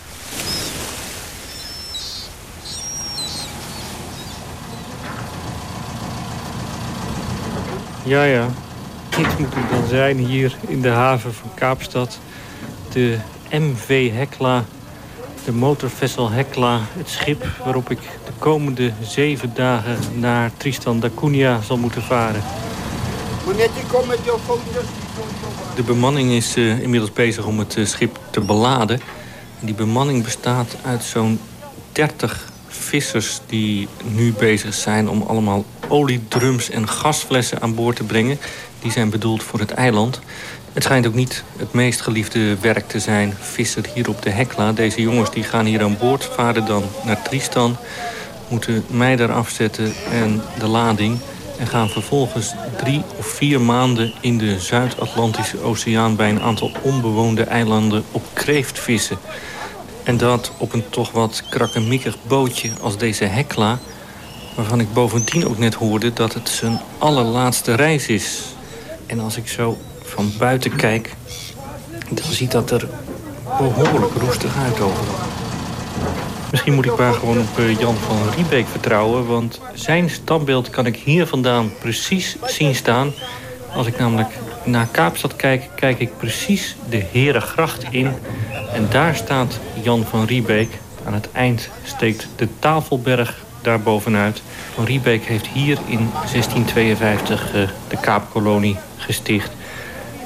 Ja, ja. Dit moet het dan zijn hier in de haven van Kaapstad. De MV Hekla, de motorvessel Hekla, het schip waarop ik de komende zeven dagen naar Tristan da Cunha zal moeten varen. De bemanning is uh, inmiddels bezig om het uh, schip te beladen. En die bemanning bestaat uit zo'n 30 vissers die nu bezig zijn om allemaal oliedrums en gasflessen aan boord te brengen. Die zijn bedoeld voor het eiland. Het schijnt ook niet het meest geliefde werk te zijn. Visser hier op de Hekla. Deze jongens die gaan hier aan boord, varen dan naar Tristan... moeten mij daar afzetten en de lading... en gaan vervolgens drie of vier maanden in de Zuid-Atlantische Oceaan... bij een aantal onbewoonde eilanden op kreeft vissen. En dat op een toch wat krakkemikkig bootje als deze Hekla... waarvan ik bovendien ook net hoorde dat het zijn allerlaatste reis is. En als ik zo van buiten kijk... dan ziet dat er behoorlijk roestig uit. Misschien moet ik maar gewoon op eh, Jan van Riebeek vertrouwen... want zijn standbeeld kan ik hier vandaan precies zien staan. Als ik namelijk naar Kaapstad kijk, kijk ik precies de Herengracht in. En daar staat Jan van Riebeek. Aan het eind steekt de Tafelberg daar bovenuit. Van Riebeek heeft hier in 1652 uh, de Kaapkolonie gesticht.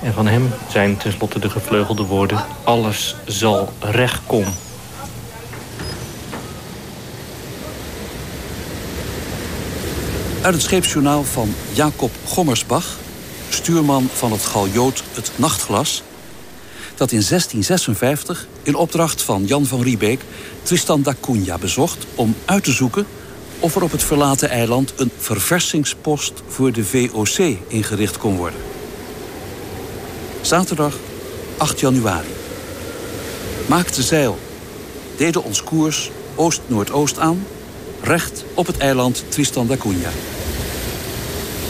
En van hem zijn tenslotte de gevleugelde woorden... alles zal recht komen. Uit het scheepsjournaal van Jacob Gommersbach... stuurman van het galjoot Het Nachtglas... dat in 1656 in opdracht van Jan van Riebeek... Tristan da Cunha bezocht om uit te zoeken... of er op het verlaten eiland een verversingspost voor de VOC ingericht kon worden. Zaterdag 8 januari. Maakte zeil. Deden ons koers oost-noordoost aan. Recht op het eiland Tristan da Cunha.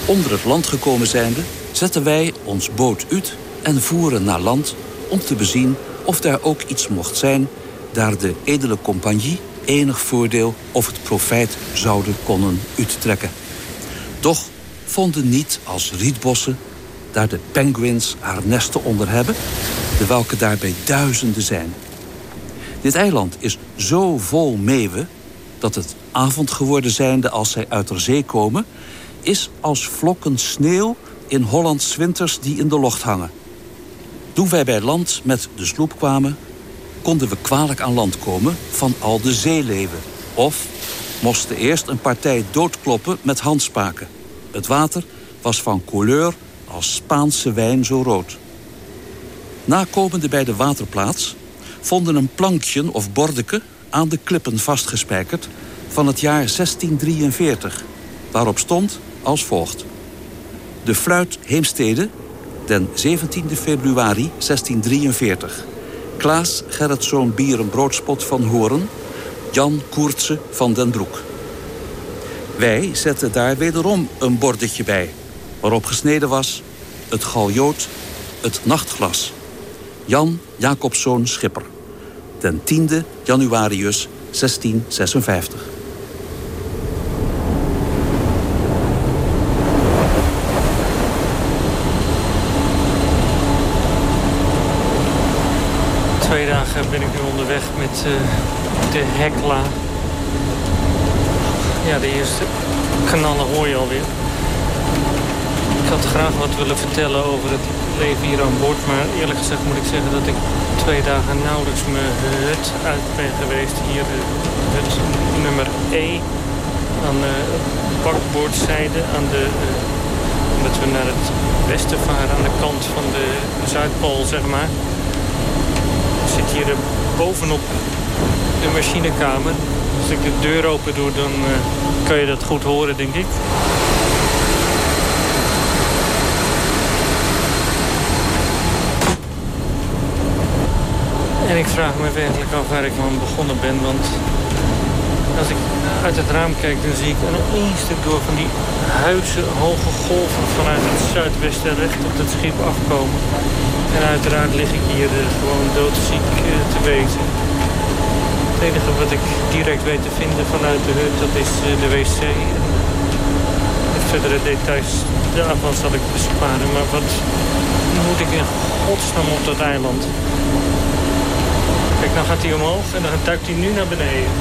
Onder het land gekomen zijnde zetten wij ons boot uit en voeren naar land om te bezien of daar ook iets mocht zijn daar de edele compagnie enig voordeel of het profijt zouden konnen uittrekken. Doch vonden niet als rietbossen daar de penguins haar nesten onder hebben, de welke daarbij duizenden zijn. Dit eiland is zo vol meeuwen dat het avond geworden zijnde als zij uit de zee komen, is als vlokken sneeuw in Hollands winters die in de locht hangen. Toen wij bij land met de sloep kwamen, konden we kwalijk aan land komen van al de zeeleeuwen. Of moesten eerst een partij doodkloppen met handspaken. Het water was van couleur als Spaanse wijn zo rood. Nakomende bij de waterplaats vonden een plankje of bordeke aan de klippen vastgespijkerd van het jaar 1643, waarop stond als volgt. De fluit Heemstede, den 17 februari 1643. Klaas Gerritszoon Bierenbroodspot van Horen, Jan Koertse van den Broek. Wij zetten daar wederom een bordetje bij, waarop gesneden was... het galjoot, het nachtglas. Jan Jacobszoon Schipper. Den 10 januarius 1656. Twee dagen ben ik nu onderweg met uh, de Hekla. Ja, de eerste kanalen hoor je alweer. Ik had graag wat willen vertellen over het leven hier aan boord. Maar eerlijk gezegd moet ik zeggen dat ik twee dagen nauwelijks mijn hut uit ben geweest. Hier uh, hut nummer E aan de bakboordzijde. Aan de, omdat we naar het westen varen aan de kant van de Zuidpool, zeg maar zit hier bovenop de machinekamer. Als ik de deur open doe, dan uh, kan je dat goed horen, denk ik. En ik vraag me werkelijk af waar ik aan begonnen ben, want als ik uit het raam kijk, dan zie ik een één stuk door van die huidse hoge golven vanuit het zuidwesten recht op het schip afkomen. En uiteraard lig ik hier uh, gewoon doodziek uh, te wezen. Het enige wat ik direct weet te vinden vanuit de hut, dat is uh, de wc. De verdere details daarvan zal ik besparen. Maar wat moet ik in godsnaam op dat eiland? Kijk, dan gaat hij omhoog en dan duikt hij nu naar beneden.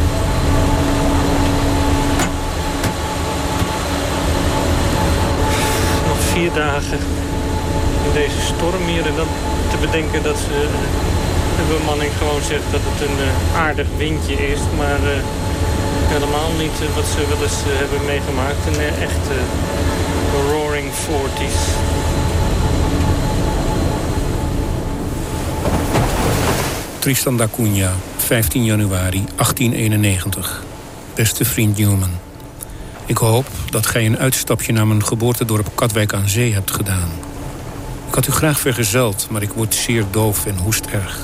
Nog vier dagen in deze storm hier. Dan te bedenken dat ze, de bemanning gewoon zegt dat het een uh, aardig windje is. Maar uh, Helemaal niet eh, wat ze wel eens eh, hebben meegemaakt. Een echte roaring forties. Tristan da Cunha, 15 januari 1891. Beste vriend Newman. Ik hoop dat gij een uitstapje naar mijn geboortedorp Katwijk aan Zee hebt gedaan. Ik had u graag vergezeld, maar ik word zeer doof en hoest erg.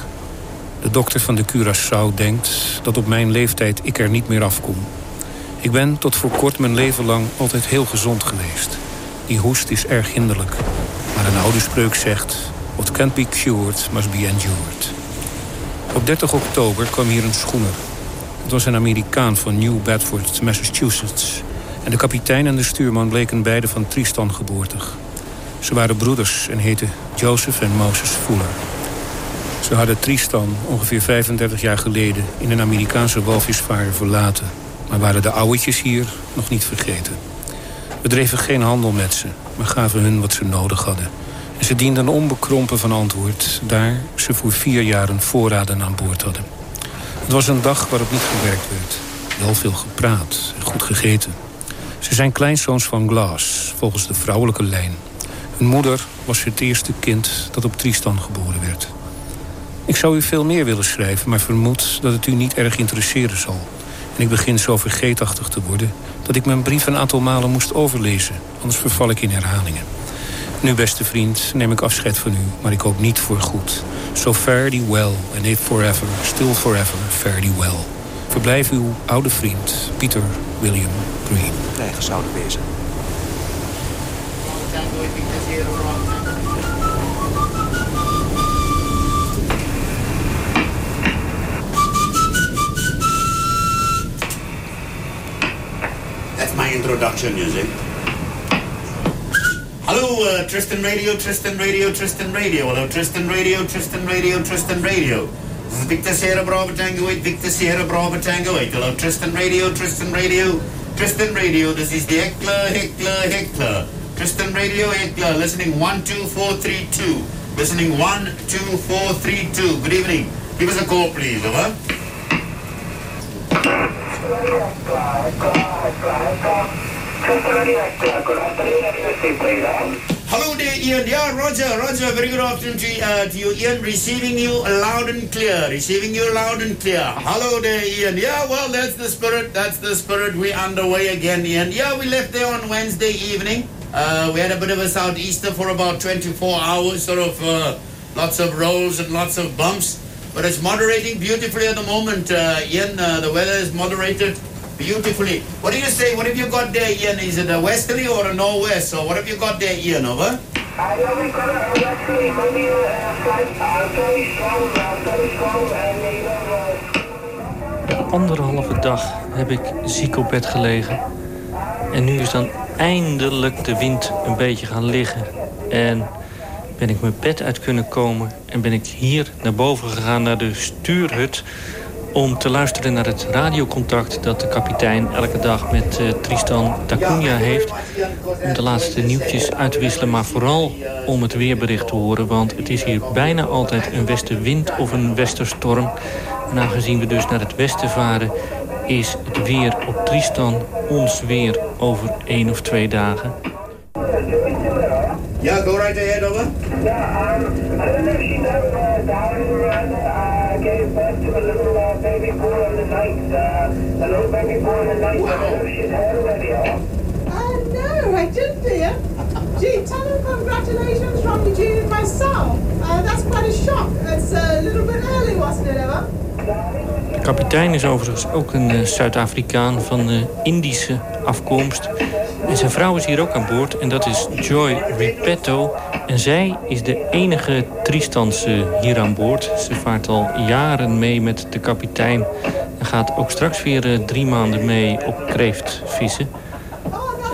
De dokter van de Curaçao denkt dat op mijn leeftijd ik er niet meer afkom. Ik ben tot voor kort mijn leven lang altijd heel gezond geweest. Die hoest is erg hinderlijk. Maar een oude spreuk zegt... What can't be cured must be endured. Op 30 oktober kwam hier een schoener. Het was een Amerikaan van New Bedford, Massachusetts. En de kapitein en de stuurman bleken beide van Tristan geboortig. Ze waren broeders en heten Joseph en Moses Fuller. Ze hadden Tristan ongeveer 35 jaar geleden in een Amerikaanse walvisvarer verlaten. Maar waren de ouwetjes hier nog niet vergeten. We dreven geen handel met ze, maar gaven hun wat ze nodig hadden. En ze dienden onbekrompen van antwoord... daar ze voor vier jaar een voorraden aan boord hadden. Het was een dag waarop niet gewerkt werd. Wel veel gepraat en goed gegeten. Ze zijn kleinzoons van Glass, volgens de vrouwelijke lijn. Hun moeder was het eerste kind dat op Tristan geboren werd. Ik zou u veel meer willen schrijven, maar vermoed dat het u niet erg interesseren zal. En ik begin zo vergeetachtig te worden... dat ik mijn brief een aantal malen moest overlezen. Anders verval ik in herhalingen. Nu, beste vriend, neem ik afscheid van u, maar ik hoop niet voor goed. So fare thee well, and if forever, still forever, fare well. Verblijf uw oude vriend, Peter William Green. Eigen zouden wezen. That's my introduction music. Hello, uh, Tristan Radio, Tristan Radio, Tristan Radio. Hello, Tristan Radio, Tristan Radio, Tristan Radio. Victor Sierra Bravo Tango 8, Victor Sierra Bravo Tango 8. Hello, Tristan Radio, Tristan Radio, Tristan Radio. This is the Heckler, Heckler, Heckler. Tristan Radio, Heckler. Listening 12432. Listening 12432. Good evening. Give us a call, please. Over. Hello there, Ian. Yeah, Roger, Roger. Very good afternoon to, uh, to you, Ian. Receiving you loud and clear. Receiving you loud and clear. Hello there, Ian. Yeah, well, that's the spirit. That's the spirit. We're underway again, Ian. Yeah, we left there on Wednesday evening. Uh, we had a bit of a southeaster for about 24 hours, sort of uh, lots of rolls and lots of bumps. But it's moderating beautifully at the moment, uh, Ian. Uh, the weather is moderated beautifully. What do you say? What have you got there, Ian? Is it a westerly or a northwest? Or what have you got there, Ian? Over. Anderhalve dag heb ik ziek op bed gelegen. En nu is dan eindelijk de wind een beetje gaan liggen. En ben ik mijn bed uit kunnen komen. En ben ik hier naar boven gegaan naar de stuurhut om te luisteren naar het radiocontact dat de kapitein elke dag met uh, Tristan Tacunia heeft. Om de laatste nieuwtjes uit te wisselen, maar vooral om het weerbericht te horen. Want het is hier bijna altijd een westenwind of een westerstorm. En aangezien we dus naar het westen varen, is het weer op Tristan ons weer over één of twee dagen. Ja, go right ahead, over. Yeah, um, I don't know if gave birth to a little uh, baby boy in the night. Uh, a little baby boy in the night. Already? Uh, no, I didn't, dear. Gee, tell him congratulations from Eugene and myself. Uh, that's quite a shock. It's a little bit early, wasn't it, Emma? Kapitein is overigens ook een uh, Zuid-Afrikaan van uh, Indische afkomst. En zijn vrouw is hier ook aan boord en dat is Joy Ripetto. En zij is de enige Tristanse hier aan boord. Ze vaart al jaren mee met de kapitein. En gaat ook straks weer uh, drie maanden mee op kreeft vissen.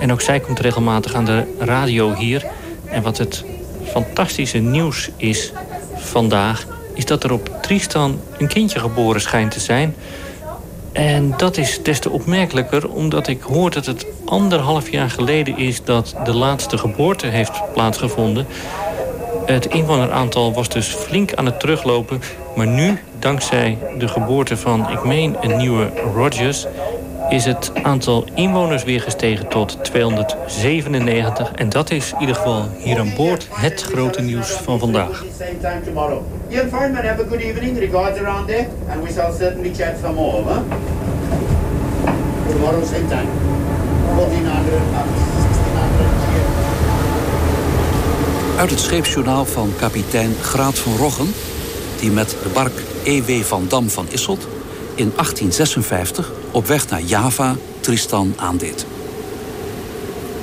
En ook zij komt regelmatig aan de radio hier. En wat het fantastische nieuws is vandaag... is dat er op Tristan een kindje geboren schijnt te zijn... En dat is des te opmerkelijker omdat ik hoor dat het anderhalf jaar geleden is... dat de laatste geboorte heeft plaatsgevonden. Het inwoneraantal was dus flink aan het teruglopen. Maar nu, dankzij de geboorte van, ik meen, een nieuwe Rogers... is het aantal inwoners weer gestegen tot 297. En dat is in ieder geval hier aan boord het grote nieuws van vandaag. Same time tomorrow. Ian Fireman, have a good evening. Regards around there. And we shall certainly chat some more, huh? Tomorrow, same time. 1400, 1600. Uit het scheepsjournaal van kapitein Graat van Roggen... die met de bark E.W. van Dam van Isselt... in 1856 op weg naar Java Tristan aandeed.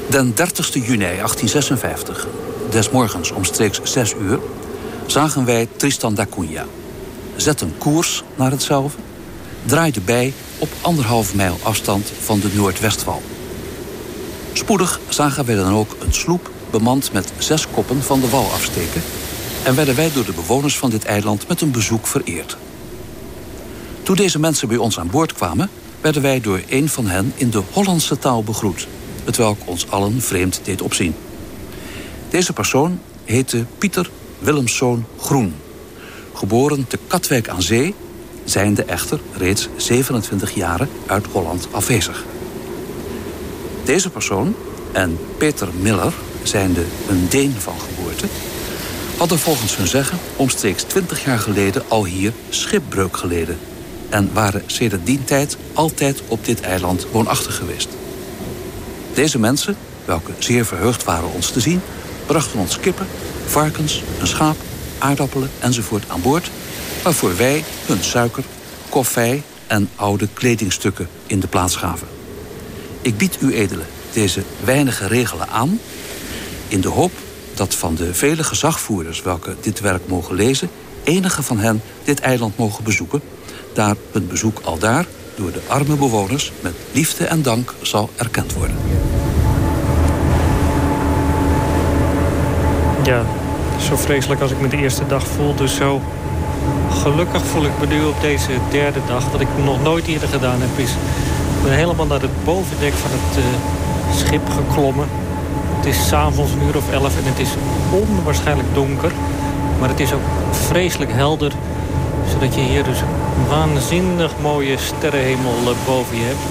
Den 30 juni 1856, des morgens omstreeks 6 uur... zagen wij Tristan da Cunha. Zetten koers naar hetzelfde... draaiden bij op anderhalf mijl afstand van de Noordwestwal. Spoedig zagen wij dan ook een sloep bemand met zes koppen van de wal afsteken... en werden wij door de bewoners van dit eiland met een bezoek vereerd. Toen deze mensen bij ons aan boord kwamen... werden wij door een van hen in de Hollandse taal begroet... hetwelk ons allen vreemd deed opzien. Deze persoon heette Pieter Willemszoon Groen. Geboren te Katwijk aan Zee, zijnde echter reeds 27 jaren uit Holland afwezig. Deze persoon en Peter Miller, zijnde een Deen van geboorte... hadden volgens hun zeggen omstreeks 20 jaar geleden al hier schipbreuk geleden... en waren sedert die tijd altijd op dit eiland woonachtig geweest. Deze mensen, welke zeer verheugd waren ons te zien... brachten ons kippen, varkens, een schaap, aardappelen enzovoort aan boord... waarvoor wij hun suiker, koffij en oude kledingstukken in de plaats gaven. Ik bied u edelen deze weinige regelen aan... in de hoop dat van de vele gezagvoerders welke dit werk mogen lezen... enige van hen dit eiland mogen bezoeken... daar hun bezoek aldaar door de arme bewoners... met liefde en dank zal erkend worden. Ja, zo vreselijk als ik me de eerste dag voel. Dus zo gelukkig voel ik me nu op deze derde dag. Wat ik nog nooit eerder gedaan heb is... Ben helemaal naar het bovendek van het uh, schip geklommen. Het is s'avonds een uur of elf en het is onwaarschijnlijk donker. Maar het is ook vreselijk helder. Zodat je hier dus een waanzinnig mooie sterrenhemel boven je hebt.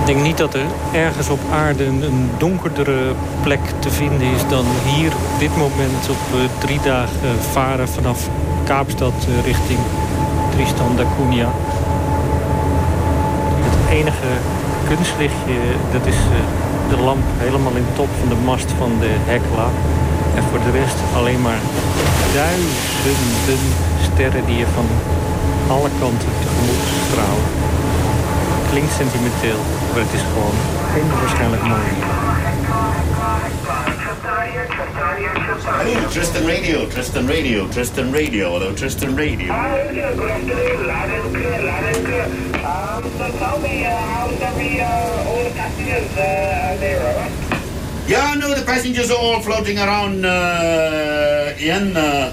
Ik denk niet dat er ergens op aarde een donkerdere plek te vinden is... dan hier op dit moment op uh, drie dagen varen vanaf Kaapstad uh, richting Tristan da Cunha. Het enige kunstlichtje, dat is de lamp helemaal in top van de mast van de Hekla. En voor de rest alleen maar duizenden sterren die je van alle kanten tegemoet stralen. Klinkt sentimenteel, maar het is gewoon onwaarschijnlijk mooi. Hello, Tristan Radio, Tristan Radio, Tristan Radio, hello, Tristan Radio. Yeah, no, the passengers are all floating around, uh, Ian. Uh,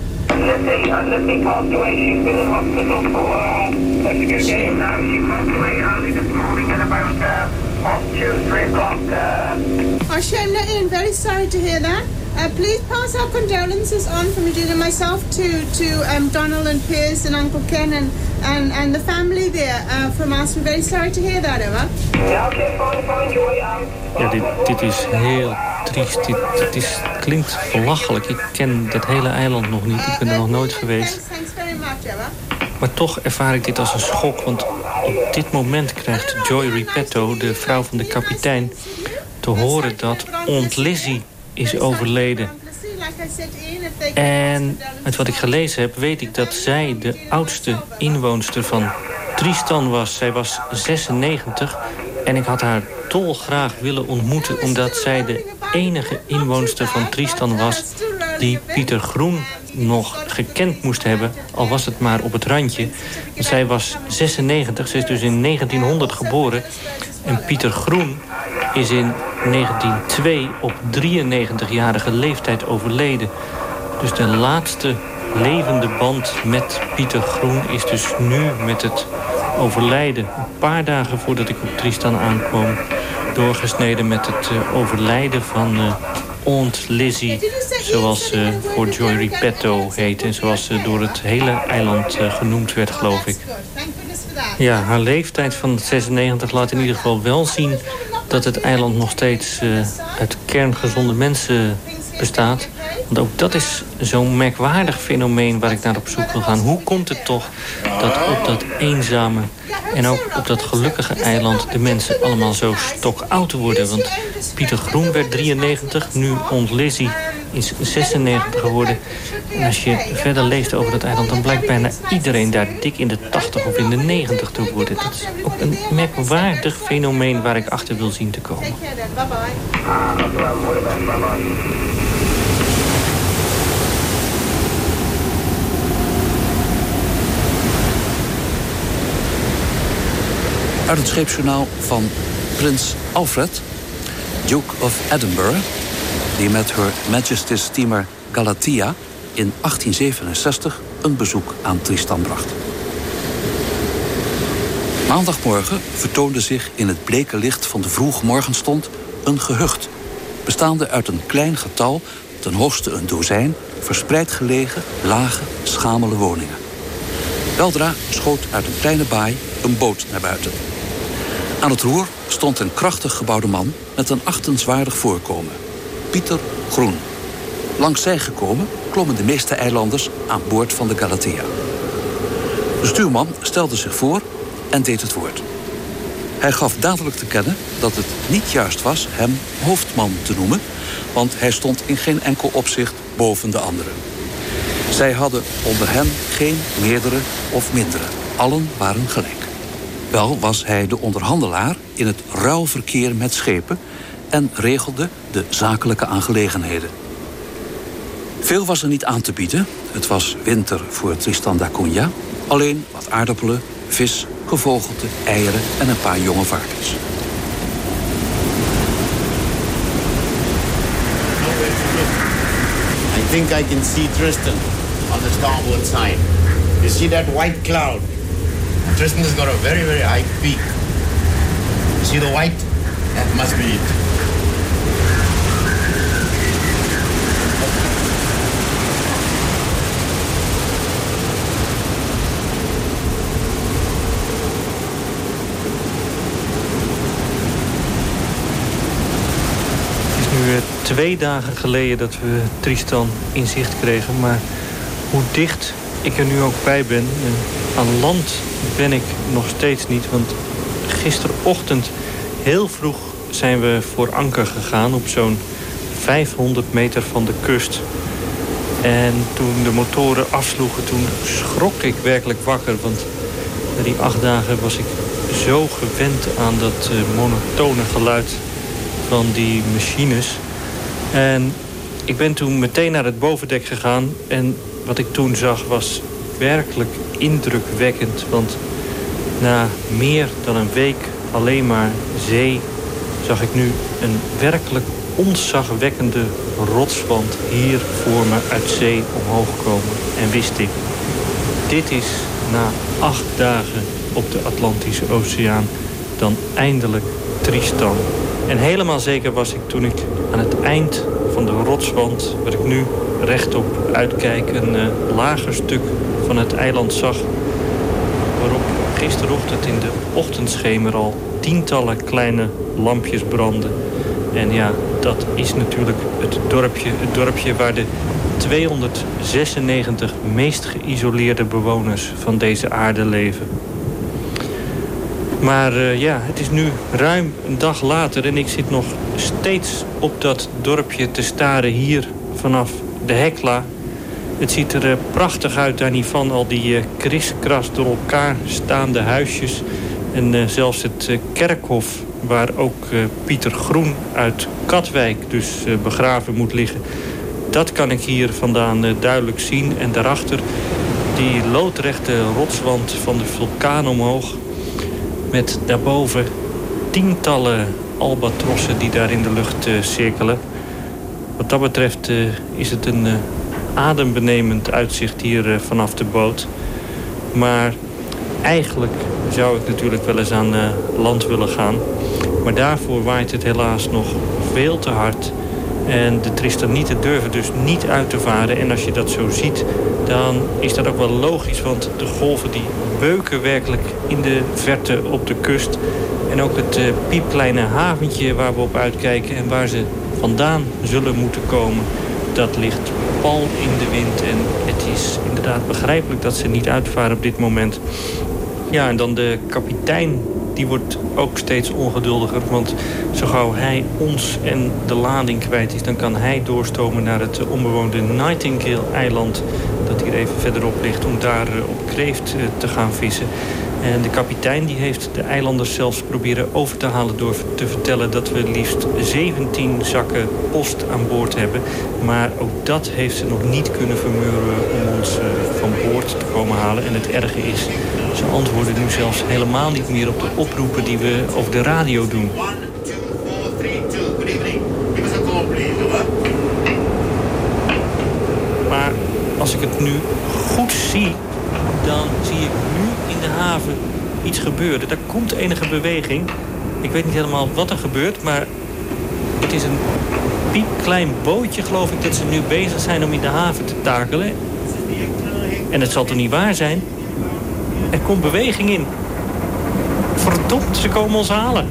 away. She's been in in. Very sorry to hear that. Uh, please pass our condolences on from Eugene and myself to to um, Donald and Pierce and Uncle Ken and, and, and the family there uh, from us. We're very sorry to hear that, Emma. Ja, dit, dit is heel triest. Dit, dit klinkt belachelijk. Ik ken dat hele eiland nog niet. Ik ben er nog nooit geweest. Maar toch ervaar ik dit als een schok. Want op dit moment krijgt Joy Ripetto, de vrouw van de kapitein... te horen dat Aunt Lizzie is overleden. En uit wat ik gelezen heb, weet ik dat zij de oudste inwoonster van Tristan was. Zij was 96 en ik had haar dolgraag willen ontmoeten... omdat zij de enige inwoonster van Tristan was... die Pieter Groen nog gekend moest hebben, al was het maar op het randje. Zij was 96, ze is dus in 1900 geboren. En Pieter Groen is in 1902 op 93-jarige leeftijd overleden. Dus de laatste levende band met Pieter Groen is dus nu met het overlijden. Een paar dagen voordat ik op Tristan aankwam... doorgesneden met het uh, overlijden van uh, Aunt Lizzie... zoals ze uh, voor Joy Ripetto heet... en zoals ze door het hele eiland genoemd werd, geloof ik. Ja, haar leeftijd van 96 laat in ieder geval wel zien... dat het eiland nog steeds uit kerngezonde mensen bestaat. Want ook dat is zo'n merkwaardig fenomeen waar ik naar op zoek wil gaan. Hoe komt het toch dat op dat eenzame en ook op dat gelukkige eiland... de mensen allemaal zo stokoud worden? Want Pieter Groen werd 93, nu ont Lizzie is 96 geworden. En als je verder leest over dat eiland... dan blijkt bijna iedereen daar dik in de 80 of in de 90 te worden. Dat is ook een merkwaardig fenomeen waar ik achter wil zien te komen. Uit het scheepsjournaal van prins Alfred, Duke of Edinburgh... die met Her Majesty's steamer Galatea in 1867 een bezoek aan Tristan bracht. Maandagmorgen vertoonde zich in het bleke licht van de vroege morgenstond een gehucht... bestaande uit een klein getal, ten hoogste een dozijn... verspreid gelegen, lage, schamele woningen. Weldra schoot uit een kleine baai een boot naar buiten... Aan het roer stond een krachtig gebouwde man met een achtenswaardig voorkomen. Pieter Groen. Langs zij gekomen klommen de meeste eilanders aan boord van de Galatea. De stuurman stelde zich voor en deed het woord. Hij gaf dadelijk te kennen dat het niet juist was hem hoofdman te noemen... want hij stond in geen enkel opzicht boven de anderen. Zij hadden onder hen geen meerdere of mindere. Allen waren gelijk. Wel was hij de onderhandelaar in het ruilverkeer met schepen... en regelde de zakelijke aangelegenheden. Veel was er niet aan te bieden. Het was winter voor Tristan da Cunha. Alleen wat aardappelen, vis, gevogelte, eieren en een paar jonge varkens. I think I can see Tristan on the starboard side. You see that white cloud? Tristan has got a very, very high peak. See the white? That must be it. Het is nu twee dagen geleden dat we Tristan in zicht kregen. Maar hoe dicht ik er nu ook bij ben... aan land ben ik nog steeds niet. Want gisterochtend heel vroeg zijn we voor anker gegaan... op zo'n 500 meter van de kust. En toen de motoren afsloegen, toen schrok ik werkelijk wakker. Want na die acht dagen was ik zo gewend aan dat uh, monotone geluid van die machines. En ik ben toen meteen naar het bovendek gegaan. En wat ik toen zag was werkelijk indrukwekkend. Want na meer dan een week alleen maar zee... zag ik nu een werkelijk onzagwekkende rotswand hier voor me uit zee omhoog komen. En wist ik, dit is na acht dagen op de Atlantische Oceaan dan eindelijk Tristan. En helemaal zeker was ik toen ik aan het eind van de rotswand... waar ik nu rechtop uitkijk, een uh, lager stuk van het eiland zag... waarop gisterochtend in de ochtendschemer al tientallen kleine lampjes brandden. En ja, dat is natuurlijk het dorpje, het dorpje waar de 296 meest geïsoleerde bewoners van deze aarde leven. Maar uh, ja, het is nu ruim een dag later en ik zit nog steeds op dat dorpje te staren hier vanaf de Hekla. Het ziet er uh, prachtig uit daar niet van, al die uh, kriskras door elkaar staande huisjes. En zelfs het kerkhof waar ook Pieter Groen uit Katwijk dus begraven moet liggen. Dat kan ik hier vandaan duidelijk zien. En daarachter die loodrechte rotswand van de vulkaan omhoog met daarboven tientallen albatrossen die daar in de lucht cirkelen. Wat dat betreft is het een adembenemend uitzicht hier vanaf de boot. Maar eigenlijk zou ik natuurlijk wel eens aan land willen gaan. Maar daarvoor waait het helaas nog veel te hard. En de Tristanieten durven dus niet uit te varen. En als je dat zo ziet, dan is dat ook wel logisch. Want de golven die beuken werkelijk in de verte op de kust. En ook het piepkleine haventje waar we op uitkijken... en waar ze vandaan zullen moeten komen... dat ligt pal in de wind. En het is inderdaad begrijpelijk dat ze niet uitvaren op dit moment. Ja, en dan de kapitein die wordt ook steeds ongeduldiger. Want zo gauw hij ons en de lading kwijt is... dan kan hij doorstomen naar het onbewoonde Nightingale-eiland... dat hier even verderop ligt, om daar eh, op kreeft eh, te gaan vissen. En de kapitein die heeft de eilanders zelfs proberen over te halen... door te vertellen dat we liefst 17 zakken post aan boord hebben. Maar ook dat heeft ze nog niet kunnen vermeuren om ons eh, van boord te komen halen. En het erge is, ze antwoorden nu zelfs helemaal niet meer op de oproepen die we over de radio doen. Maar als ik het nu goed zie, dan zie ik nu de haven iets gebeuren. Er komt enige beweging. Ik weet niet helemaal wat er gebeurt, maar het is een piepklein bootje, geloof ik, dat ze nu bezig zijn om in de haven te takelen. En het zal toch niet waar zijn? Er komt beweging in. Verdomd, ze komen ons halen.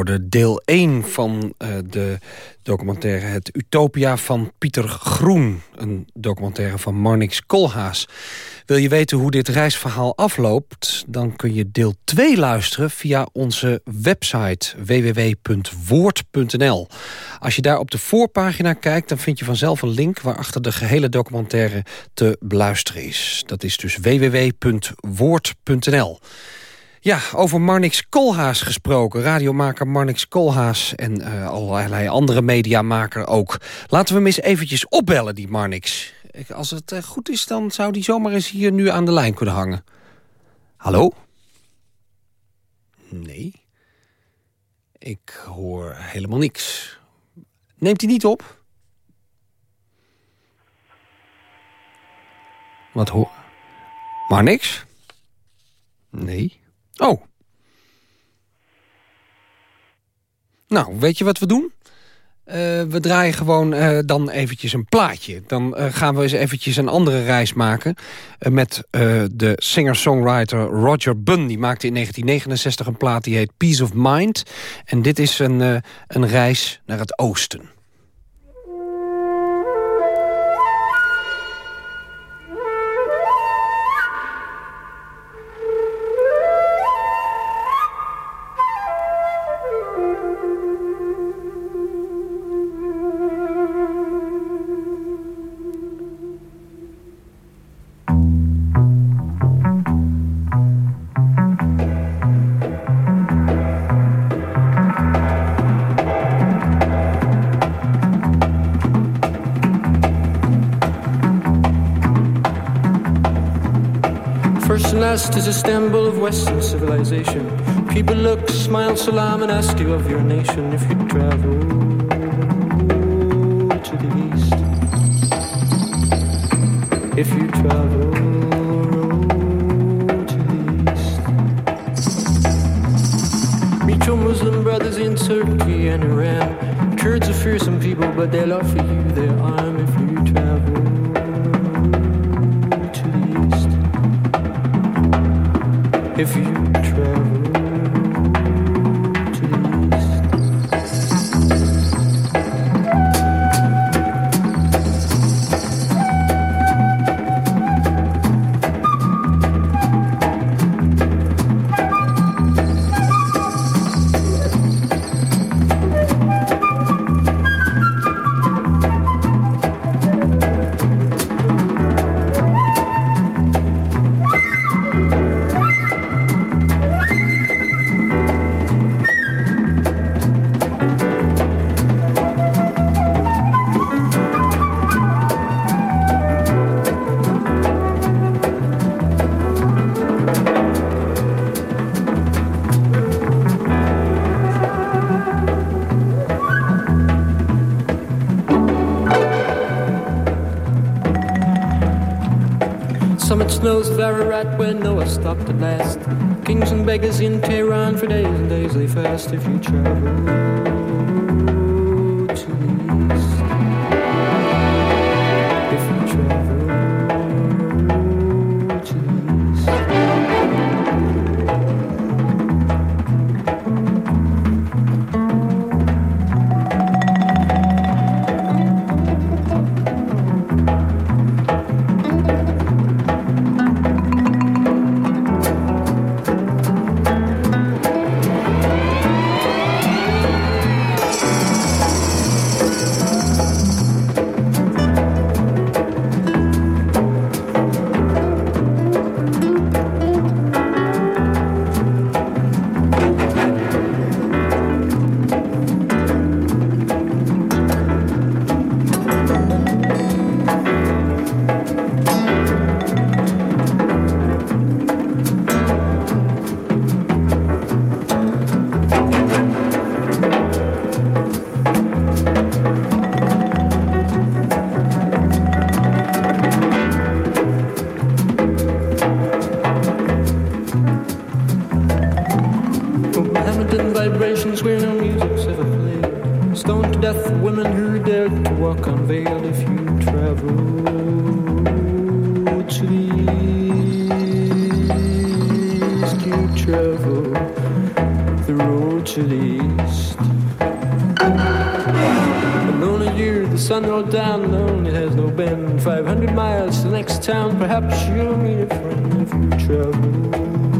Hoorde deel 1 van uh, de documentaire Het Utopia van Pieter Groen. Een documentaire van Marnix Kolhaas. Wil je weten hoe dit reisverhaal afloopt? Dan kun je deel 2 luisteren via onze website www.woord.nl. Als je daar op de voorpagina kijkt, dan vind je vanzelf een link... waarachter de gehele documentaire te beluisteren is. Dat is dus www.woord.nl. Ja, over Marnix Kolhaas gesproken. Radiomaker Marnix Kolhaas en uh, allerlei andere mediamaker ook. Laten we hem eens eventjes opbellen, die Marnix. Als het uh, goed is, dan zou die zomaar eens hier nu aan de lijn kunnen hangen. Hallo? Nee. Ik hoor helemaal niks. Neemt hij niet op? Wat hoor... Maar niks? Nee. Oh. Nou, weet je wat we doen? Uh, we draaien gewoon uh, dan eventjes een plaatje. Dan uh, gaan we eens eventjes een andere reis maken... met de singer-songwriter Roger Bunn. Die maakte in 1969 een plaat die heet Peace of Mind. En dit is een, een reis naar het oosten. Civilization. People look, smile, salam, and ask you of your nation if you travel to the east. If you travel to the east. Meet your Muslim brothers in Turkey and Iran. Kurds are fearsome people, but they'll offer you their arm last. Kings and beggars in Tehran for days and days they fast if you travel. stoned to death women who dared to walk unveiled if you travel to the east. You travel the road to the east. Alone, a year, the sun rolled down and it has no bend. 500 miles to the next town perhaps you'll meet a friend if you travel.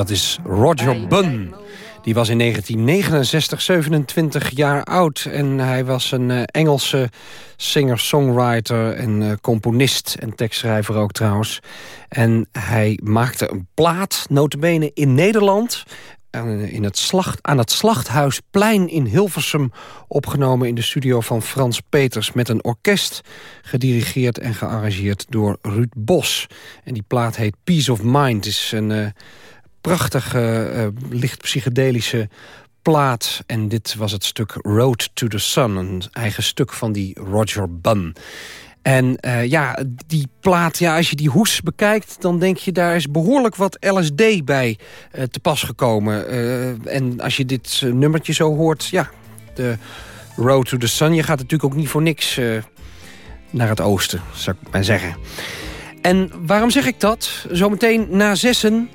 Dat is Roger Bunn. Die was in 1969 27 jaar oud. En hij was een uh, Engelse singer-songwriter en uh, componist en tekstschrijver ook trouwens. En hij maakte een plaat, notabene in Nederland... In het slacht, aan het Slachthuisplein in Hilversum opgenomen in de studio van Frans Peters... met een orkest, gedirigeerd en gearrangeerd door Ruud Bos. En die plaat heet Peace of Mind. is een... Uh, prachtige, uh, licht psychedelische plaat. En dit was het stuk Road to the Sun, een eigen stuk van die Roger Bunn. En uh, ja, die plaat, ja, als je die hoes bekijkt... dan denk je, daar is behoorlijk wat LSD bij uh, te pas gekomen. En als je dit nummertje zo hoort, ja, de Road to the Sun... je gaat natuurlijk ook niet voor niks naar het oosten, zou ik maar zeggen. En waarom zeg ik dat? Zometeen na zessen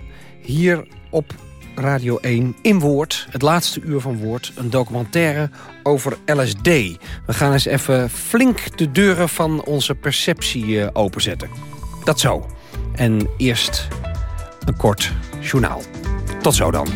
hier op Radio 1 in Woord, het laatste uur van Woord... een documentaire over LSD. We gaan eens even flink de deuren van onze perceptie uh, openzetten. Dat zo. En eerst een kort journaal. Tot zo dan.